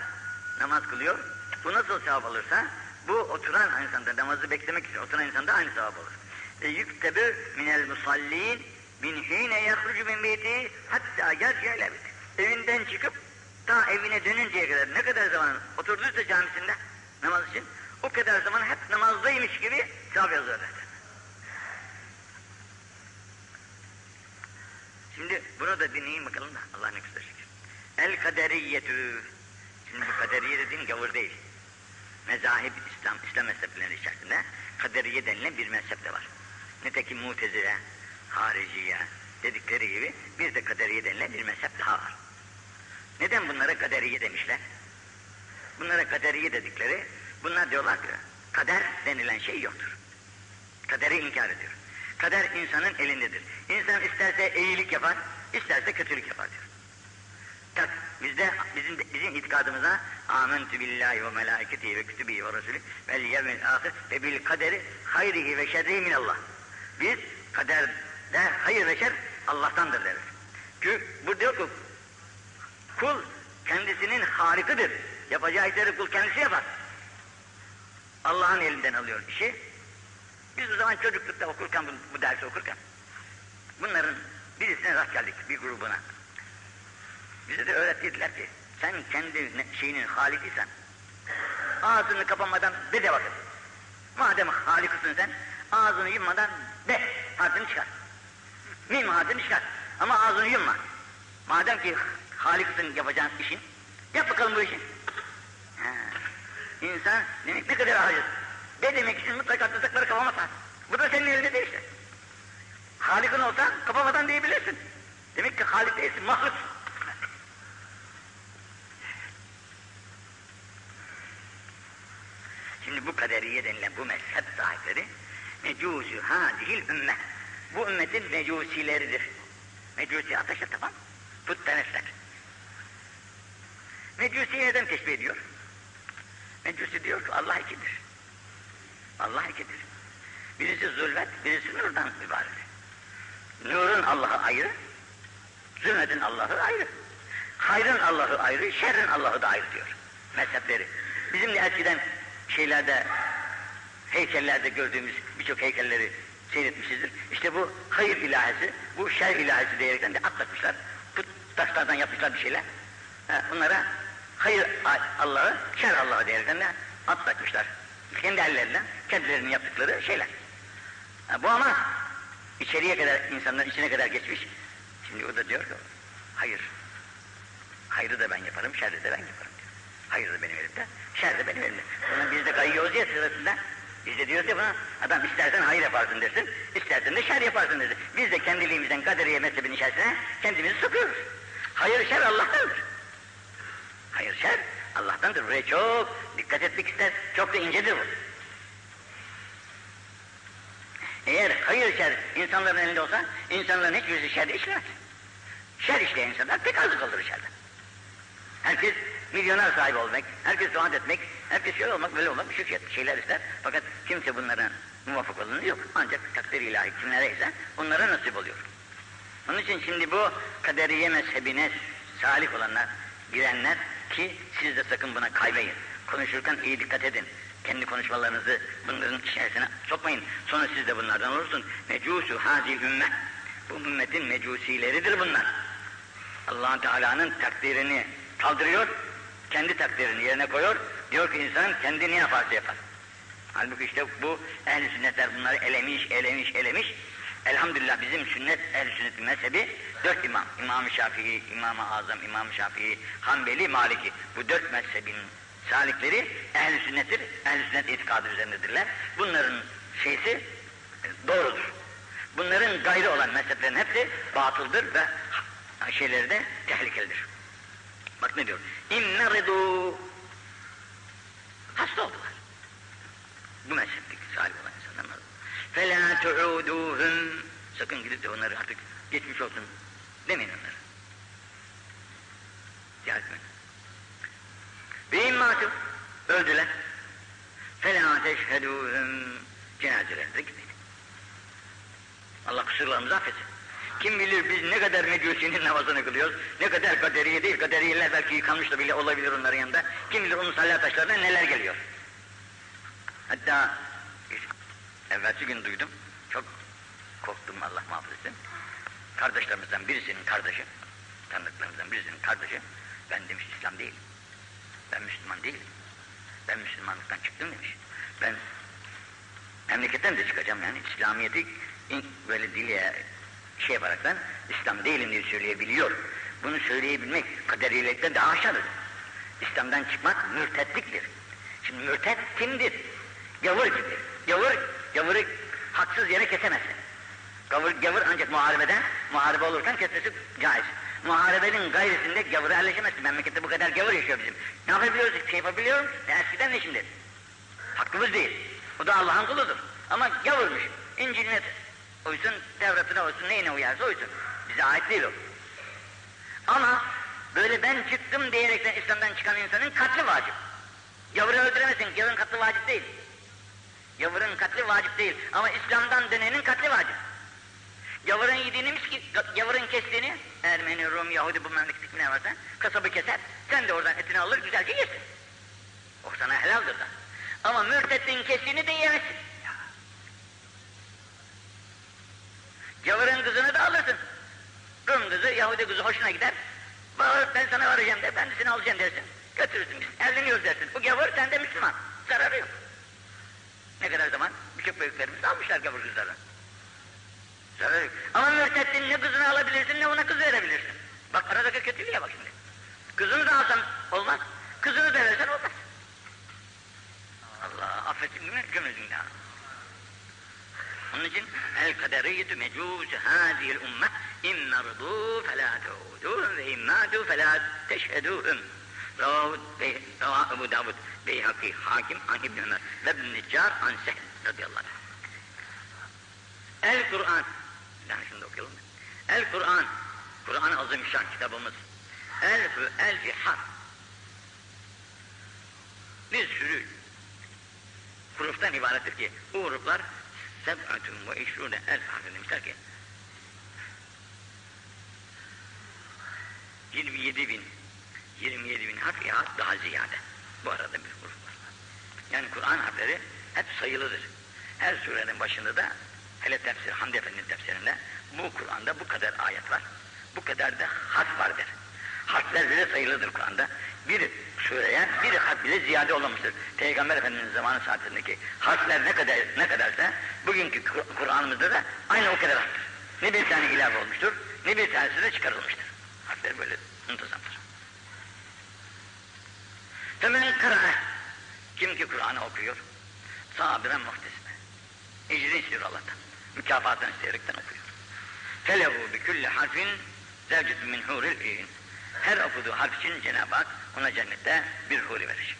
namaz kılıyor. Bu nasıl sevap alırsa bu oturan insanda namazı beklemek için oturan insanda aynı sevap alır. Ve yüktebi minel musallin min hine yahrucu min beyti hatta yerci'le Evinden çıkıp ta evine dönünceye kadar ne kadar zaman oturduysa camisinde namaz için o kadar zaman hep namazdaymış gibi sevap yazıyorlar. Şimdi bunu da dinleyin bakalım da Allah ne gösterecek. El kaderiyetü. Şimdi bu kaderiye dediğim gavur değil. Mezahip İslam, İslam mezhepleri içerisinde kaderiye denilen bir mezhep de var. Nitekim mutezile, hariciye dedikleri gibi bir de kaderiye denilen bir mezhep daha var. Neden bunlara kaderiye demişler? Bunlara kaderiye dedikleri, bunlar diyorlar ki kader denilen şey yoktur. Kaderi inkar ediyor. Kader insanın elindedir. İnsan isterse iyilik yapar, isterse kötülük yapar diyor. Tak, bizde bizim bizim itikadımıza amentü billahi ve melaiketihi ve kütübihi ve resulü vel yevmil ahir ve bil kaderi hayrihi ve şerrihi minallah. Biz kaderde hayır ve şer Allah'tandır deriz. Çünkü bu diyor ki kul kendisinin harikıdır. Yapacağı işleri kul kendisi yapar. Allah'ın elinden alıyor işi. Biz o zaman çocuklukta okurken, bu, bu dersi okurken, bunların birisine rast geldik, bir grubuna. Bize de öğrettiler ki, sen kendi şeyinin halikisen, ağzını kapamadan de de bakın. Madem halikısın sen, ağzını yummadan de harfini çıkar. Mim harfini çıkar. Ama ağzını yumma. Madem ki halikısın yapacağın işin, yap bakalım bu işi. Ha. İnsan demek ne kadar aciz. Ne demek için mutlaka tuzakları kapamazsan. Bu da senin elinde değil işte. Halik'in olsa kapamadan diyebilirsin. Demek ki Halik değilsin, mahluk. Şimdi bu kaderiye denilen bu mezhep sahipleri mecuzu hadihil ümme. Bu ümmetin mecusileridir. Mecusi ateşe tapan putperestler. Mecusi neden teşbih ediyor? Mecusi diyor ki Allah ikidir. Allah ikidir. Birisi zulmet, birisi nurdan ibaret. Nurun Allah'ı ayrı, zulmetin Allah'ı ayrı. Hayrın Allah'ı ayrı, şerrin Allah'ı da ayrı diyor mezhepleri. Bizim de eskiden şeylerde, heykellerde gördüğümüz birçok heykelleri seyretmişizdir. İşte bu hayır ilahisi, bu şer ilahisi diyerekten de atlatmışlar. Put taşlardan yapmışlar bir şeyler. Ha, bunlara hayır Allah'ı, şer Allah'ı diyerekten de atlatmışlar. Kendi ellerinden, kendilerinin yaptıkları şeyler. Ha, bu ama içeriye kadar, insanların içine kadar geçmiş. Şimdi o da diyor ki, hayır, hayrı da ben yaparım, şerri de ben yaparım diyor. Hayır da benim elimde, şer de benim elimde. Bunun biz de kayıyoruz ya sırasında. Biz de diyoruz ya buna, adam istersen hayır yaparsın dersin, istersen de şer yaparsın dersin. Biz de kendiliğimizden kaderiye mezhebinin içerisine kendimizi sokuyoruz. Hayır şer Allah'tandır. Hayır şer Allah'tandır. Buraya çok dikkat etmek ister. Çok da incedir bu. Eğer hayır şer insanların elinde olsa, insanların hiçbirisi şer işlemez. Şer işleyen insanlar pek azı kalır şerden. Herkes milyoner sahibi olmak, herkes vaat etmek, herkes şöyle olmak, böyle olmak, şu şeyler ister. Fakat kimse bunlara muvaffak olanı yok. Ancak takdir ilahi kimlere ise onlara nasip oluyor. Onun için şimdi bu kaderiye mezhebine salih olanlar, girenler ki siz de sakın buna kaymayın. Konuşurken iyi dikkat edin. Kendi konuşmalarınızı bunların içerisine sokmayın. Sonra siz de bunlardan olursun. Mecusu hazil ümme. Bu ümmetin mecusileridir bunlar. allah Teala'nın takdirini kaldırıyor, kendi takdirini yerine koyuyor. Diyor ki insan kendi ne yaparsa yapar. Halbuki işte bu ehl sünnetler bunları elemiş, elemiş, elemiş. Elhamdülillah bizim sünnet, ehl sünnetin mezhebi dört imam. İmam-ı Şafii, İmam-ı Azam, İmam-ı Şafii, Hanbeli, Maliki. Bu dört mezhebin salikleri ehl sünnettir, ehl sünnet itikadı üzerindedirler. Bunların şeysi doğrudur. Bunların gayrı olan mezheplerin hepsi batıldır ve şeyleri de tehlikelidir. Bak ne diyor? İnne ridu hasta oldular. Bu insanlar. فَلَا تُعُودُوهُمْ Sakın gidip de onları artık geçmiş olsun demeyin onlara. Ziyaret etmeyin. Ve immâtu öldüler. فَلَا تَشْهَدُوهُمْ Cenazelerinize gitmeyin. Allah kusurlarımızı affetsin. Kim bilir biz ne kadar mecusi'nin namazını kılıyoruz, ne kadar kaderiye değil, kaderiyeler belki yıkanmış da bile olabilir onların yanında. Kim bilir onun salih taşlarına neler geliyor. Hatta evvelsi gün duydum, çok korktum Allah muhafaza etsin. Kardeşlerimizden birisinin kardeşi, tanıdıklarımızdan birisinin kardeşi, ben demiş İslam değil, ben Müslüman değilim. Ben Müslümanlıktan çıktım demiş. Ben memleketten de çıkacağım yani İslamiyet'i böyle diliye şey yaparaktan İslam değilim diye söyleyebiliyor. Bunu söyleyebilmek kaderiyelikten daha aşağıdır. İslam'dan çıkmak mürtetliktir. Şimdi mürtet kimdir? Gavur gibidir. Gavur, gavuru haksız yere kesemezsin. Gavur, gavur ancak muharebeden, muharebe olurken kesmesi caiz. Muharebenin gayretinde gavura yerleşemezsin. Memlekette bu kadar gavur yaşıyor bizim. Ne yapabiliyoruz? Şey yapabiliyor musun? Eskiden ne şimdi? Hakkımız değil. O da Allah'ın kuludur. Ama gavurmuş. İncil'ine uysun, Tevrat'ına uysun, neyine uyarsa uysun. Bize ait değil o. Ama böyle ben çıktım diyerekten İslam'dan çıkan insanın katli vacip. Gavuru öldüremezsin, gavurun katli vacip değil. Gavurun katli vacip değil ama İslam'dan dönenin katli vacip. Gavurun yediğini gavurun kestiğini, Ermeni, Rum, Yahudi bu memleketlik ne varsa kasabı keser, sen de oradan etini alır güzelce yersin. O sana helaldir da. Ama mürtettin kestiğini de yiyemezsin. Gavurun kızını da alırsın. Rum kızı, Yahudi kızı hoşuna gider. Bağır, ben sana varacağım der, ben de seni alacağım dersin. Götürürsün, biz evleniyoruz dersin. Bu gavur, sen de Müslüman. Zararı yok. Ne kadar zaman birçok büyüklerimiz almışlar gavur kızları. Zararı yok. Ama mürtettin ne kızını alabilirsin ne ona kız verebilirsin. Bak aradaki kötülüğe bak şimdi. Kızını da alsan olmaz, kızını da versen olmaz. Allah affetsin mi cümlesinden. Onun için el kaderiyyetü mecûs hâzihil ummeh immerdu felâ teûdûhum ve immâtu felâ teşhedûhum. Ravud Ebu Davud Beyhaki Hakim an İbn Ömer ve İbn Neccar an Sehl radıyallahu anh. El Kur'an yani şimdi okuyalım. El Kur'an Kur'an-ı Azimüşşan kitabımız. Elfü elfi harf. Bir sürü huruftan ibarettir ki bu huruflar seb'atun ve işrûne elf harfi demişler ki 27 bin 27 bin harf ya daha ziyade. Bu arada bir huruf var. Yani Kur'an harfleri hep sayılıdır. Her surenin başında da hele tefsir, Hamdi Efendi'nin tefsirinde bu Kur'an'da bu kadar ayet var. Bu kadar da harf vardır. Harfler bile sayılıdır Kur'an'da. Bir sureye bir harf bile ziyade olmamıştır. Peygamber Efendimiz'in zamanı saatindeki harfler ne kadar ne kadarsa bugünkü Kur'an'ımızda da aynı o kadar harftir. Ne bir tane ilave olmuştur, ne bir tanesi de çıkarılmıştır. Harfler böyle muntazamdır. Femen kıra'a kim ki Kur'an'ı okuyor sabiren muhtesine ecrini istiyor Allah'tan mükafatını isteyerekten okuyor. Felehu bi külli harfin zevcetü min huril in her okuduğu harf için Cenab-ı Hak ona cennette bir huri verecek.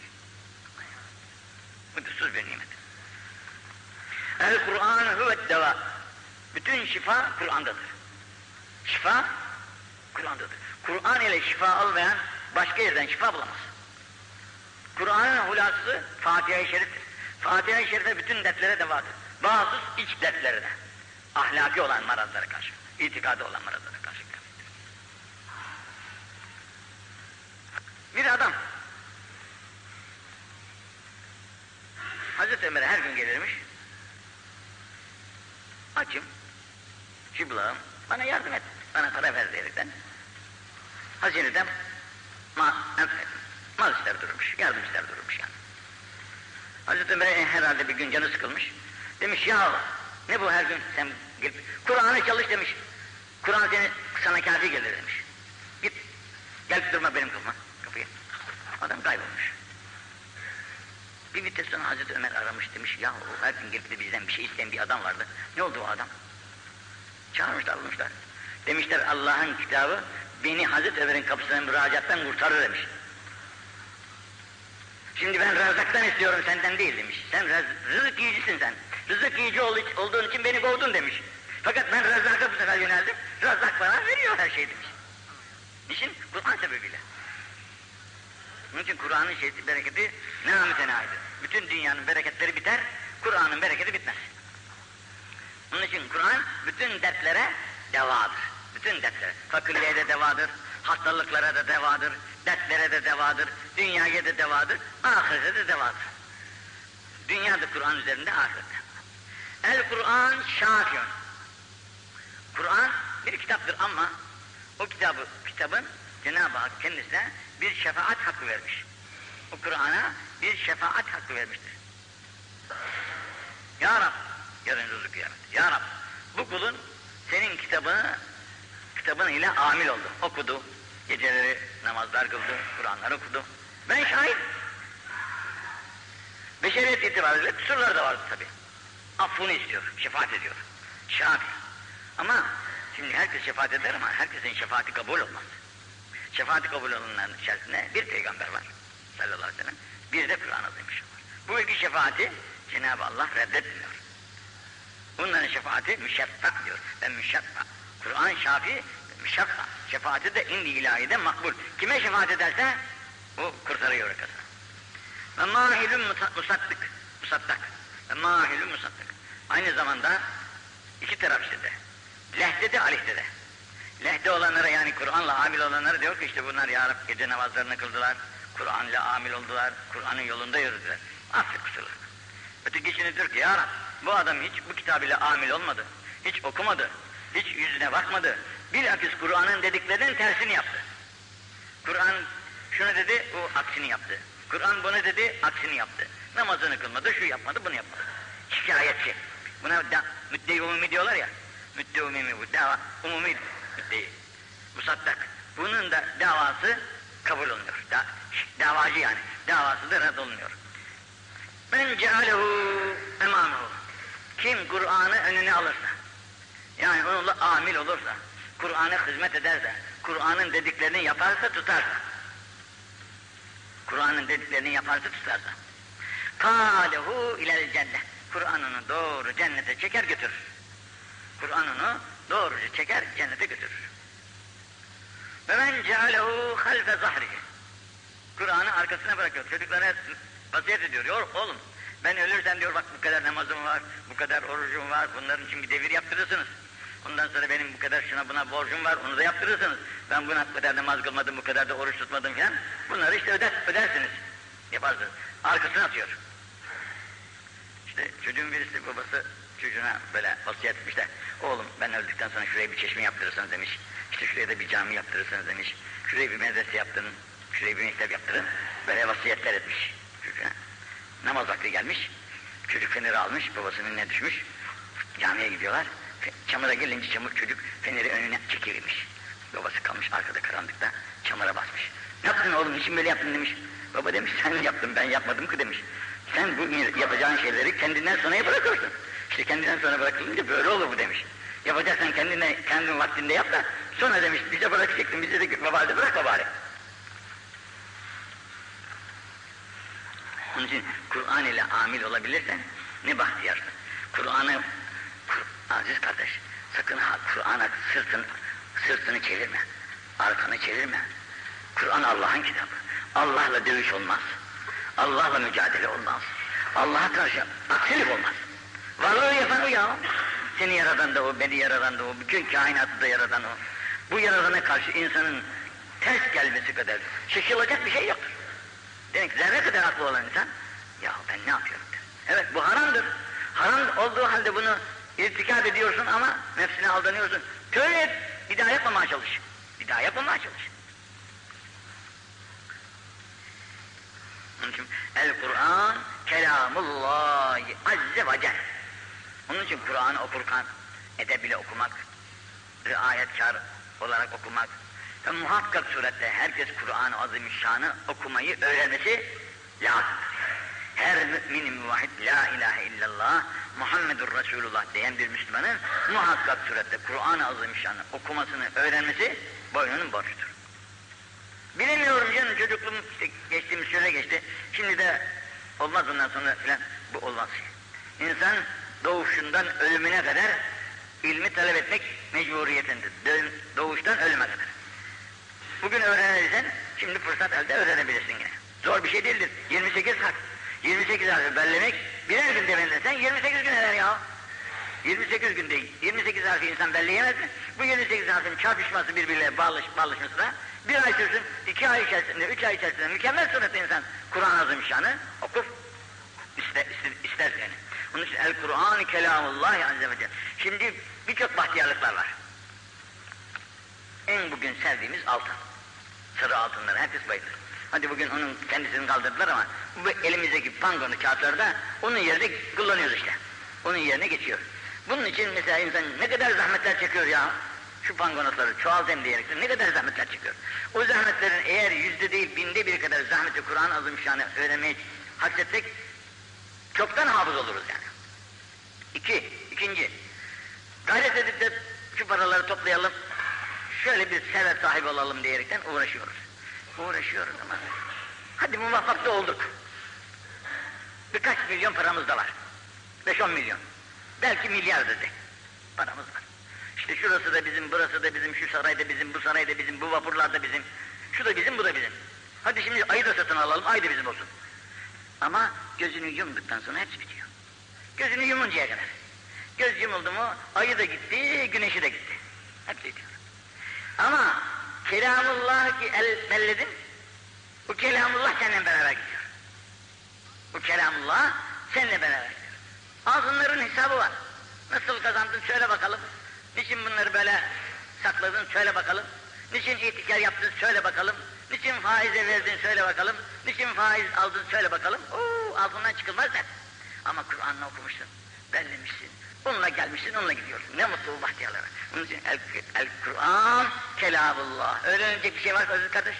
Kudursuz bir nimet. El Kur'an huvet deva. Bütün şifa Kur'an'dadır. Şifa Kur'an'dadır. Kur'an ile şifa almayan başka yerden şifa bulamaz Kur'an'ın hulası Fatiha-i Şerif'tir. Fatiha-i Şerif'e bütün dertlere devadır. Bazı iç dertlerine. Ahlaki olan marazlara karşı, itikadı olan marazlara karşı. Bir adam Hazreti Ömer'e her gün gelirmiş. Açım, çıblağım, bana yardım et, bana para ver diyerekten. Hazineden ma mal ister durmuş, yardım ister durmuş yani. Hazreti Ömer'e herhalde bir gün canı sıkılmış. Demiş ya ne bu her gün sen gel, Kur'an'ı çalış demiş. Kur'an seni sana kafi gelir demiş. Git, gel durma benim kapıma, kapıya. Adam kaybolmuş. Bir müddet sonra Hazreti Ömer aramış demiş ya her gün gelip de bizden bir şey isteyen bir adam vardı. Ne oldu o adam? Çağırmışlar bulmuşlar. Demişler Allah'ın kitabı beni Hazreti Ömer'in kapısına müracaattan kurtarır demiş. Şimdi ben rızıktan istiyorum senden değil demiş. Sen rız- rızık yiyicisin sen. Rızık yiyici ol- olduğun için beni kovdun demiş. Fakat ben Rezzak'a bu sefer yöneldim. Rezzak bana veriyor her şey demiş. Niçin? Kur'an sebebiyle. Onun için Kur'an'ın şeysi, bereketi ne mütenaidir. Bütün dünyanın bereketleri biter, Kur'an'ın bereketi bitmez. Onun için Kur'an bütün dertlere devadır. Bütün dertlere. Fakirliğe de devadır, hastalıklara da devadır, dertlere de devadır, dünyaya da devadır, ahirete de devadır. Dünyada Kur'an üzerinde ahirette. El Kur'an şafiyun. Kur'an bir kitaptır ama o kitabı, kitabın Cenab-ı Hak kendisine bir şefaat hakkı vermiş. O Kur'an'a bir şefaat hakkı vermiştir. Ya Rab, yarın rızık kıyamet. Ya Rab, bu kulun senin kitabını, kitabın ile amil oldu. Okudu, geceleri namazlar kıldı, Kur'anlar okudu. Ben şahit. Beşeriyet itibariyle kusurlar da vardı tabi. Affını istiyor, şefaat ediyor. Şafi. Ama şimdi herkes şefaat eder ama herkesin şefaati kabul olmaz. Şefaati kabul olanların içerisinde bir peygamber var sallallahu aleyhi ve sellem. Bir de Kur'an azıymış var. Bu iki şefaati Cenab-ı Allah reddetmiyor. Bunların şefaati müşeffa diyor. Ve müşeffa. Kur'an şafi müşeffa. Şefaati de indi ilahide makbul. Kime şefaat ederse o kurtarıyor yakasını. Ve mahilun musattık. Musattak. Ve mahilun musattık. Aynı zamanda iki taraf içinde. Lehde de aleyhde de. Lehde olanlara yani Kur'an'la amil olanlara diyor ki işte bunlar ya Rabbi gece namazlarını kıldılar. Kur'an'la amil oldular. Kur'an'ın yolunda yürüdüler. Affet kusurlar. Ötekisini diyor ki ya Rabbi bu adam hiç bu kitab ile amil olmadı. Hiç okumadı. Hiç yüzüne bakmadı. Bilakis Kur'an'ın dediklerinin tersini yaptı. Kur'an şunu dedi, o aksini yaptı. Kur'an bunu dedi, aksini yaptı. Namazını kılmadı, şu yapmadı, bunu yapmadı. Şikayetçi. Buna da, müdde umumi diyorlar ya. Müdde umumi bu, dava, umumi müdde. Musaddak. Bunun da davası kabul olmuyor. Da, davacı yani. Davası da reddolmuyor. Men cealehu emanuhu. Kim Kur'an'ı önüne alırsa, yani onunla amil olursa, Kur'an'a hizmet ederse, Kur'an'ın dediklerini yaparsa tutarsa, Kur'an'ın dediklerini yaparsa tutarsa, kâlehu ilel cennet. Kur'an onu doğru cennete çeker götürür. Kur'an onu doğruca çeker cennete götürür. Ve men cealehu halfe zahrihi. Kur'an'ı arkasına bırakıyor. Çocuklara vasiyet ediyor. Yor, oğlum ben ölürsem diyor bak bu kadar namazım var, bu kadar orucum var, bunların için bir devir yaptırırsınız. Ondan sonra benim bu kadar şuna buna borcum var, onu da yaptırırsınız. Ben buna bu kadar namaz kılmadım, bu kadar da oruç tutmadım falan. Bunları işte öder, ödersiniz. Yaparsınız. Arkasına atıyor. İşte çocuğun birisi babası çocuğuna böyle vasiyet etmiş de oğlum ben öldükten sonra şuraya bir çeşme yaptırırsınız demiş. İşte şuraya da bir cami yaptırırsınız demiş. Şuraya bir medrese yaptırın, şuraya bir mektep yaptırın. Böyle vasiyetler etmiş çocuğuna. Namaz vakti gelmiş. Çocuk feneri almış, babasının önüne düşmüş. Camiye gidiyorlar. Çamura gelince çamur çocuk feneri önüne çekilmiş. Babası kalmış arkada karanlıkta çamura basmış. Ne yaptın oğlum için böyle yaptın demiş. Baba demiş sen yaptın ben yapmadım ki demiş. Sen bu yapacağın şeyleri kendinden sonraya bırakıyorsun. İşte kendinden sonra bırakılınca böyle olur bu demiş. Yapacaksan kendine, kendin vaktinde yap da sonra demiş bize bırakacaktın bize de babalde bırak bari. Onun için Kur'an ile amil olabilirsen ne bahtiyarsın. Kur'an'ı, Kur, aziz kardeş, sakın Kur'an'a sırtını, sırtını çevirme. Arkanı çevirme. Kur'an Allah'ın kitabı. Allah'la dövüş olmaz. Allah'la mücadele olmaz. Allah'a karşı aksilik olmaz. Varlığı yapan o ya. Seni yaradan da o, beni yaradan da o, bütün kainatı da yaradan o. Bu yaradana karşı insanın ters gelmesi kadar şaşılacak bir şey yoktur. Demek zerre kadar aklı olan insan, ya ben ne yapıyorum. Evet bu haramdır. Haram olduğu halde bunu irtikap ediyorsun ama nefsine aldanıyorsun. Tövbe et, bir daha yapmamaya çalış. Bir daha yapmamaya çalış. Onun için El-Kur'an kelamullahi azze ve cel. Onun için Kur'an'ı okurken edebiyle okumak, riayetkar olarak okumak ve muhakkak surette herkes Kur'an-ı Azimüşşan'ı okumayı öğrenmesi lazım. Her mümin muvahhid la ilahe illallah Muhammedur Resulullah diyen bir Müslümanın muhakkak surette Kur'an-ı Azimüşşan'ı okumasını öğrenmesi boynunun borcudur. Bilemiyorum canım çocukluğum geçtiğimiz süre geçti. Şimdi de olmaz bundan sonra filan bu olmaz. İnsan doğuşundan ölümüne kadar ilmi talep etmek mecburiyetindir. Doğuştan ölüme kadar. Bugün öğrenirsen şimdi fırsat elde öğrenebilirsin yine. Zor bir şey değildir. 28 harf. 28 harfi bellemek birer günde belirlesen 28 gün eder ya. 28 günde 28 harfi insan belleyemez mi? Bu 28 harfin çarpışması birbirine bağlaş, bağlaşması da bir ay sürsün, iki ay içerisinde, üç ay içerisinde mükemmel surette insan Kur'an-ı Azimüşşan'ı okur, ister, ister, ister yani. Onun için El Kur'an kelamullah azze ve. Şimdi birçok bahtiyarlıklar var. En bugün sevdiğimiz altın. Sarı altınlar herkes bayılır. Hadi bugün onun kendisini kaldırdılar ama bu elimizdeki pangonu kağıtlarda onun yerine kullanıyoruz işte. Onun yerine geçiyor. Bunun için mesela insan ne kadar zahmetler çekiyor ya. Şu pangonotları çoğaltayım diyerekten ne kadar zahmetler çekiyor. O zahmetlerin eğer yüzde değil binde bir kadar zahmeti Kur'an-ı Azimüşşan'ı öğrenmeye haksetsek çoktan hafız oluruz yani. İki, ikinci. Gayret edip de şu paraları toplayalım, şöyle bir sebep sahibi olalım diyerekten uğraşıyoruz. Uğraşıyoruz ama hadi muvaffak da olduk. Birkaç milyon paramız da var. Beş on milyon. Belki milyar dedi. Paramız var. İşte şurası da bizim, burası da bizim, şu saray da bizim, bu saray da bizim, bu vapurlar da bizim. Şu da bizim, bu da bizim. Hadi şimdi ayı da satın alalım, ay da bizim olsun. Ama gözünü yumduktan sonra hepsi bitiyor. Gözünü yumuncaya kadar. Göz yumuldu mu ayı da gitti, güneşi de gitti. Hepsi bitiyor. Ama kelamullah ki el belledin, bu kelamullah seninle beraber gidiyor. Bu kelamullah seninle beraber gidiyor. Ağzınların hesabı var. Nasıl kazandın söyle bakalım. Niçin bunları böyle sakladın söyle bakalım. Niçin itikar yaptın söyle bakalım. Niçin faize verdin söyle bakalım. Niçin faiz aldın söyle bakalım. Oo, altından çıkılmaz der. Ama Kur'an'ını okumuşsun, bellemişsin. Onunla gelmişsin, onunla gidiyorsun. Ne mutlu bu bahtiyarlara. Onun için el, el Kur'an kelamullah. Öğrenecek bir şey var aziz kardeş.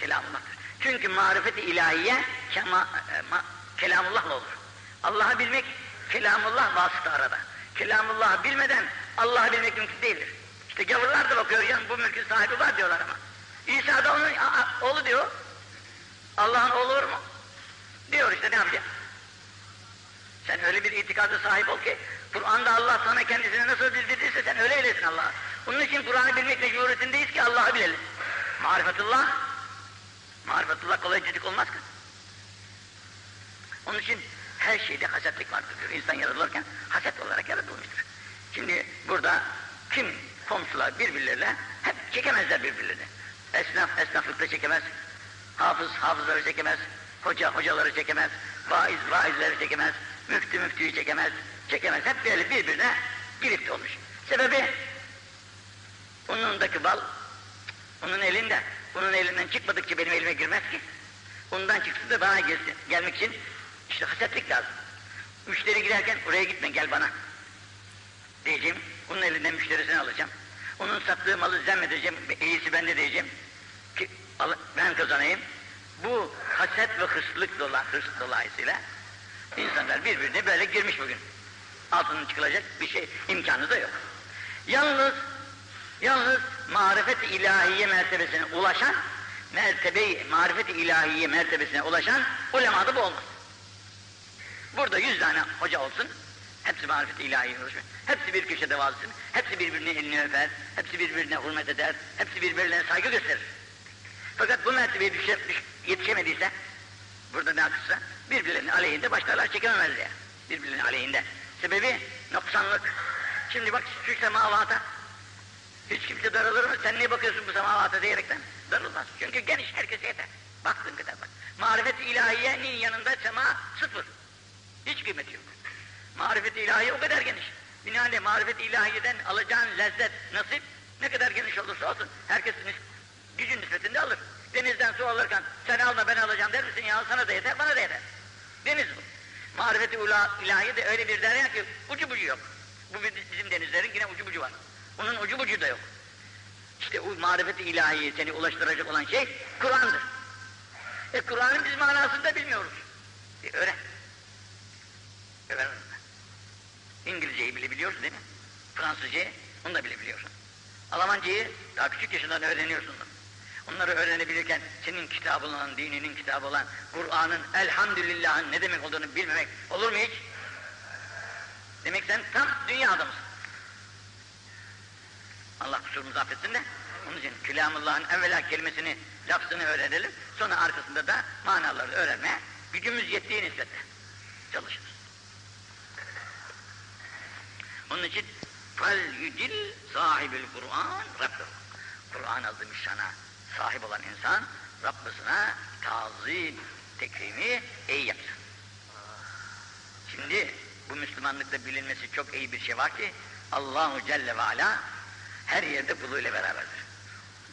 Kelamullah'tır. Çünkü marifeti ilahiye kema, e, ma, kelamullahla olur. Allah'ı bilmek kelamullah vasıta arada. Kelamullah'ı bilmeden Allah'ı bilmek mümkün değildir. İşte gavurlar da bakıyor canım bu mülkün sahibi var diyorlar ama. İsa da onun a, a, oğlu diyor. Allah'ın oğlu olur mu? Diyor işte ne yapacak? Sen öyle bir itikada sahip ol ki Kur'an'da Allah sana kendisini nasıl bildirdiyse sen öyle eylesin Allah'a. Onun için Kur'an'ı bilmek mecburiyetindeyiz ki Allah'ı bilelim. Marifetullah, marifetullah kolay cücük olmaz ki. Onun için her şeyde hasetlik vardır diyor. İnsan yaratılırken haset olarak yaratılmıştır. Şimdi burada kim komşular birbirleriyle hep çekemezler birbirlerini. Esnaf esnaflıkta çekemez, hafız hafızları çekemez, hoca hocaları çekemez, vaiz vaizleri çekemez, müftü müftüyü çekemez, çekemez. Hep böyle birbirine girip olmuş. Sebebi onundaki bal onun elinde. Onun elinden çıkmadıkça benim elime girmez ki. Ondan çıksın da bana gelsin, gelmek için işte hasetlik lazım. Müşteri giderken oraya gitme gel bana. Diyeceğim. Onun elinden müşterisini alacağım. Onun sattığı malı zemmedeceğim. İyisi bende diyeceğim. Ki ben kazanayım. Bu haset ve hırslık dola, hırs dolayısıyla insanlar birbirine böyle girmiş bugün. Altının çıkılacak bir şey imkanı da yok. Yalnız yalnız marifet ilahiye mertebesine ulaşan mertebeyi marifet ilahiye mertebesine ulaşan ulemada bu olmaz. Burada yüz tane hoca olsun, hepsi marifet ilahiye ulaşıyor. Hepsi bir köşede vaaz etsin, hepsi birbirine elini öper, hepsi birbirine hürmet eder, hepsi birbirine saygı gösterir. Fakat bu mertebeye yetişemediyse, burada ne akışsa, birbirlerinin aleyhinde başkalar çekememezler. ya. Birbirlerinin aleyhinde. Sebebi noksanlık. Şimdi bak şu semavata, hiç kimse darılır mı? Sen niye bakıyorsun bu semavata diyerekten? Darılmaz. Çünkü geniş, herkese yeter. Baktığın kadar bak. Marifet-i ilahiyenin yanında sema sıfır. Hiç kıymeti yok. Marifet-i ilahiye o kadar geniş. Binaenaleyh marifet-i ilahiyeden alacağın lezzet, nasip ne kadar geniş olursa olsun herkes nis- gücün nispetinde alır. Denizden su alırken sen alma ben alacağım der misin ya sana da yeter bana da yeter. Deniz bu. Marifet-i ula- ilahiye de öyle bir derya ki ucu bucu yok. Bu bi- bizim denizlerin yine ucu bucu var. Bunun ucu bucu da yok. İşte o marifet-i ilahiye seni ulaştıracak olan şey Kur'an'dır. E Kur'an'ın biz manasını da bilmiyoruz. E, öğren. Öğren. İngilizceyi bile biliyorsun değil mi? Fransızcayı onu da bile biliyorsun. Almancayı daha küçük yaşından öğreniyorsun. Onları öğrenebilirken senin kitabın olan, dininin kitabı olan Kur'an'ın, elhamdülillah'ın ne demek olduğunu bilmemek olur mu hiç? Demek sen tam dünya adamısın. Allah kusurumuzu affetsin de. Onun için Kelamullah'ın evvela kelimesini, lafzını öğrenelim. Sonra arkasında da manaları öğrenmeye gücümüz yettiği nispetle çalışırız. Onun için fel yücil sahibil Kur'an Rabbehu. Kur'an azimüşşana sahip olan insan Rabbisine tazim, tekrimi iyi yapsın. Şimdi bu Müslümanlıkta bilinmesi çok iyi bir şey var ki Allahu Celle ve Ala her yerde kuluyla beraberdir.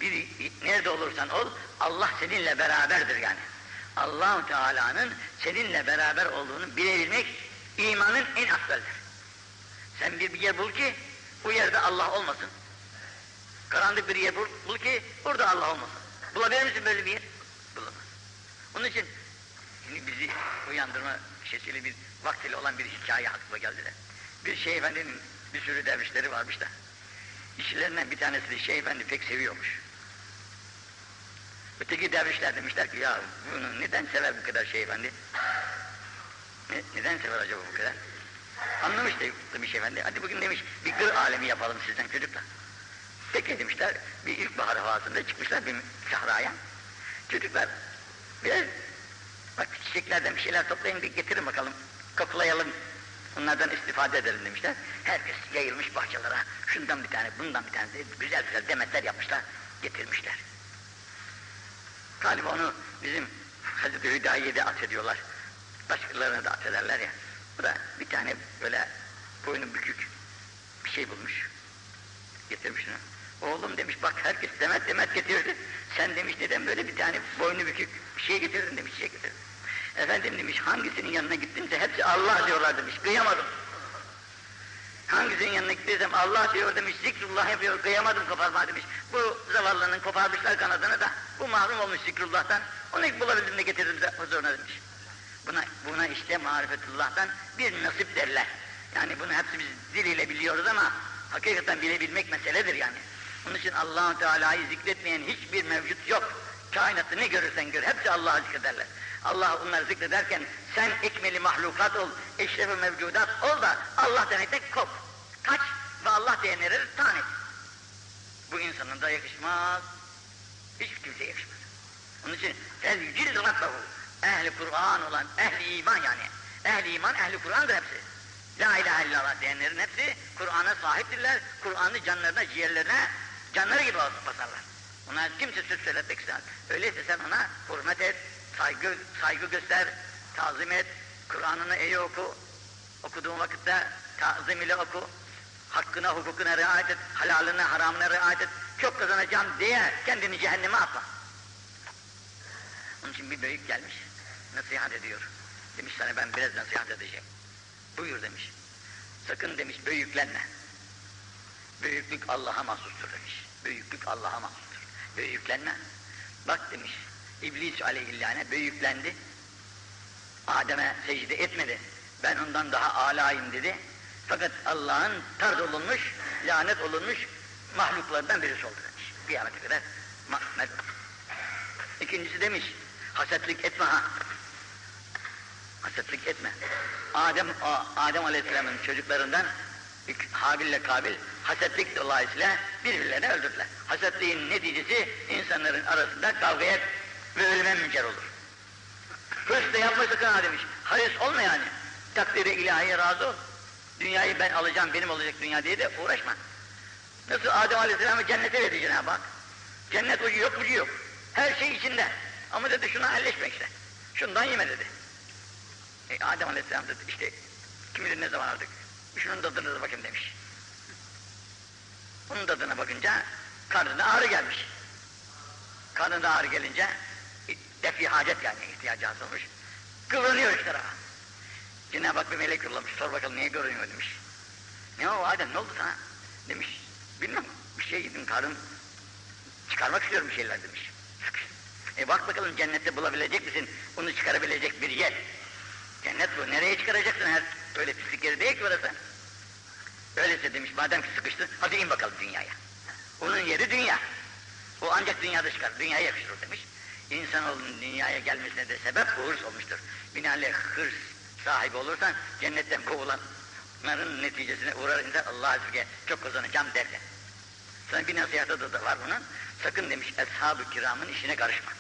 Bir, nerede olursan ol Allah seninle beraberdir yani. Allahu Teala'nın seninle beraber olduğunu bilebilmek imanın en asfaldir. Sen bir, bir yer bul ki bu yerde Allah olmasın. Karanlık bir yer bul, bul ki burada Allah olmasın. Bulabilir misin böyle bir yer? Bulamaz. Onun için şimdi bizi uyandırma şeysiyle bir vaktiyle olan bir hikaye aklıma geldi de. Bir Şeyh Efendi'nin bir sürü dervişleri varmış da. İşlerinden bir tanesi de Şeyh Efendi pek seviyormuş. Öteki dervişler demişler ki ya bunu neden sever bu kadar Şeyh Efendi? Ne, neden sever acaba bu kadar? Anlamış da demiş efendi. Hadi bugün demiş bir gır alemi yapalım sizden çocuklar. Peki demişler. Bir ilkbahar havasında çıkmışlar bir sahraya. Çocuklar biraz bak çiçeklerden bir şeyler toplayın bir getirin bakalım. Koklayalım. Onlardan istifade edelim demişler. Herkes yayılmış bahçelere. Şundan bir tane, bundan bir tane güzel güzel demetler yapmışlar. Getirmişler. Galiba onu bizim Hazreti Hüdayi'ye atfediyorlar. Başkalarına da atfederler ya. Bu da bir tane böyle boynu bükük bir şey bulmuş. Getirmiş onu. Oğlum demiş bak herkes demet demet getirdi. Sen demiş neden böyle bir tane boynu bükük bir şey getirdin demiş şey getirdin. Efendim demiş hangisinin yanına gittimse hepsi Allah diyorlar demiş. Kıyamadım. Hangisinin yanına gittiysem Allah diyor demiş, zikrullah yapıyor, kıyamadım koparma demiş. Bu zavallının koparmışlar kanadını da, bu mahrum olmuş zikrullah'tan, onu ilk bulabildim de getirdim de huzuruna demiş. Buna, buna işte marifetullah'tan bir nasip derler. Yani bunu hepsi biz diliyle biliyoruz ama hakikaten bilebilmek meseledir yani. Onun için allah Teala'yı zikretmeyen hiçbir mevcut yok. Kainatı ne görürsen gör, hepsi Allah'ı zikrederler. Allah onları zikrederken sen ekmeli mahlukat ol, eşrefi mevcudat ol da Allah demekten kop. Kaç ve Allah diyenlere tane. Bu insanın da yakışmaz. Hiç kimseye yakışmaz. Onun için el yücil rabbehu. Ehli Kur'an olan, ehli iman yani. Ehli iman, ehli Kur'an'dır hepsi. La ilahe illallah diyenlerin hepsi Kur'an'a sahiptirler. Kur'an'ı canlarına, ciğerlerine, canları gibi basarlar. Ona kimse söz söyletmek istemez. Öyleyse sen ona hürmet et, saygı, saygı göster, tazim et, Kur'an'ını iyi oku, okuduğun vakitte tazim ile oku, hakkına, hukukuna riayet et, halalına, haramına riayet et, çok kazanacağım diye kendini cehenneme atma. Onun için bir büyük gelmiş, nasihat ediyor. Demiş sana ben biraz nasihat edeceğim. Buyur demiş. Sakın demiş büyüklenme. Büyüklük Allah'a mahsustur demiş. Büyüklük Allah'a mahsustur. Büyüklenme. Bak demiş, İblis aleyhillâne büyüklendi. Adem'e secde etmedi. Ben ondan daha alayım dedi. Fakat Allah'ın tard olunmuş, lanet olunmuş mahluklardan birisi oldu demiş. Kıyamete kadar. İkincisi demiş, hasetlik etme ha. Hasetlik etme. Adem, Adem Aleyhisselam'ın çocuklarından Habil ile Kabil hasetlik dolayısıyla birbirlerini öldürdüler. Hasetliğin neticesi insanların arasında kavgaya ve ölüme münker olur. Hırs da yapma sakın ha demiş. Haris olma yani. Takdiri ilahiye razı ol. Dünyayı ben alacağım, benim olacak dünya diye de uğraşma. Nasıl Adem Aleyhisselam'ı cennete verdi Cenab-ı Hak. Cennet ucu yok, ucu yok. Her şey içinde. Ama dedi şuna elleşme işte. Şundan yeme dedi. E, Adem Aleyhisselam dedi işte kim bilir ne zaman aldık. Şunun tadına da bakayım demiş. Onun tadına bakınca karnına ağrı gelmiş. Karnına ağrı gelince defi hacet yani ihtiyacı olmuş. Kıvranıyor işte tarafa. Cenab-ı Hak bir melek yollamış. Sor bakalım niye görünüyor demiş. Ne o Adem ne oldu sana? Demiş. Bilmem bir şey yedim karın çıkarmak istiyorum bir şeyler demiş. E bak bakalım cennette bulabilecek misin? Bunu çıkarabilecek bir yer. Cennet bu. Nereye çıkaracaksın her öyle pislik değil ki orası. Öyleyse demiş madem ki sıkıştın hadi in bakalım dünyaya. Onun yeri dünya. O ancak dünyada çıkar, dünyaya yakışır demiş. İnsanoğlunun dünyaya gelmesine de sebep hırs olmuştur. Binaenaleyh hırs sahibi olursan cennetten kovulanların neticesine uğrar insan Allah Azze çok kazanacağım derler. Sonra bir nasihatı da, da var bunun. Sakın demiş ashab-ı kiramın işine karışma.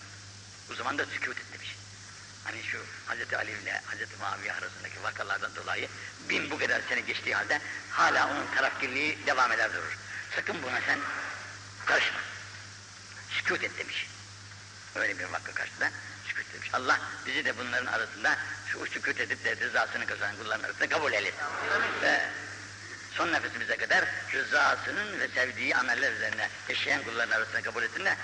O zaman da sükut et demiş. Hani şu Hz. Ali ile Hz. Muaviye arasındaki vakalardan dolayı bin bu kadar sene geçtiği halde hala onun tarafkirliği devam eder durur. Sakın buna sen karışma. Sükut et demiş. Öyle bir vakka karşısında sükut demiş. Allah bizi de bunların arasında şu sükut edip de rızasını kazanan kulların arasında kabul eylesin. Ve son nefesimize kadar rızasının ve sevdiği ameller üzerine yaşayan kulların arasında kabul etsin de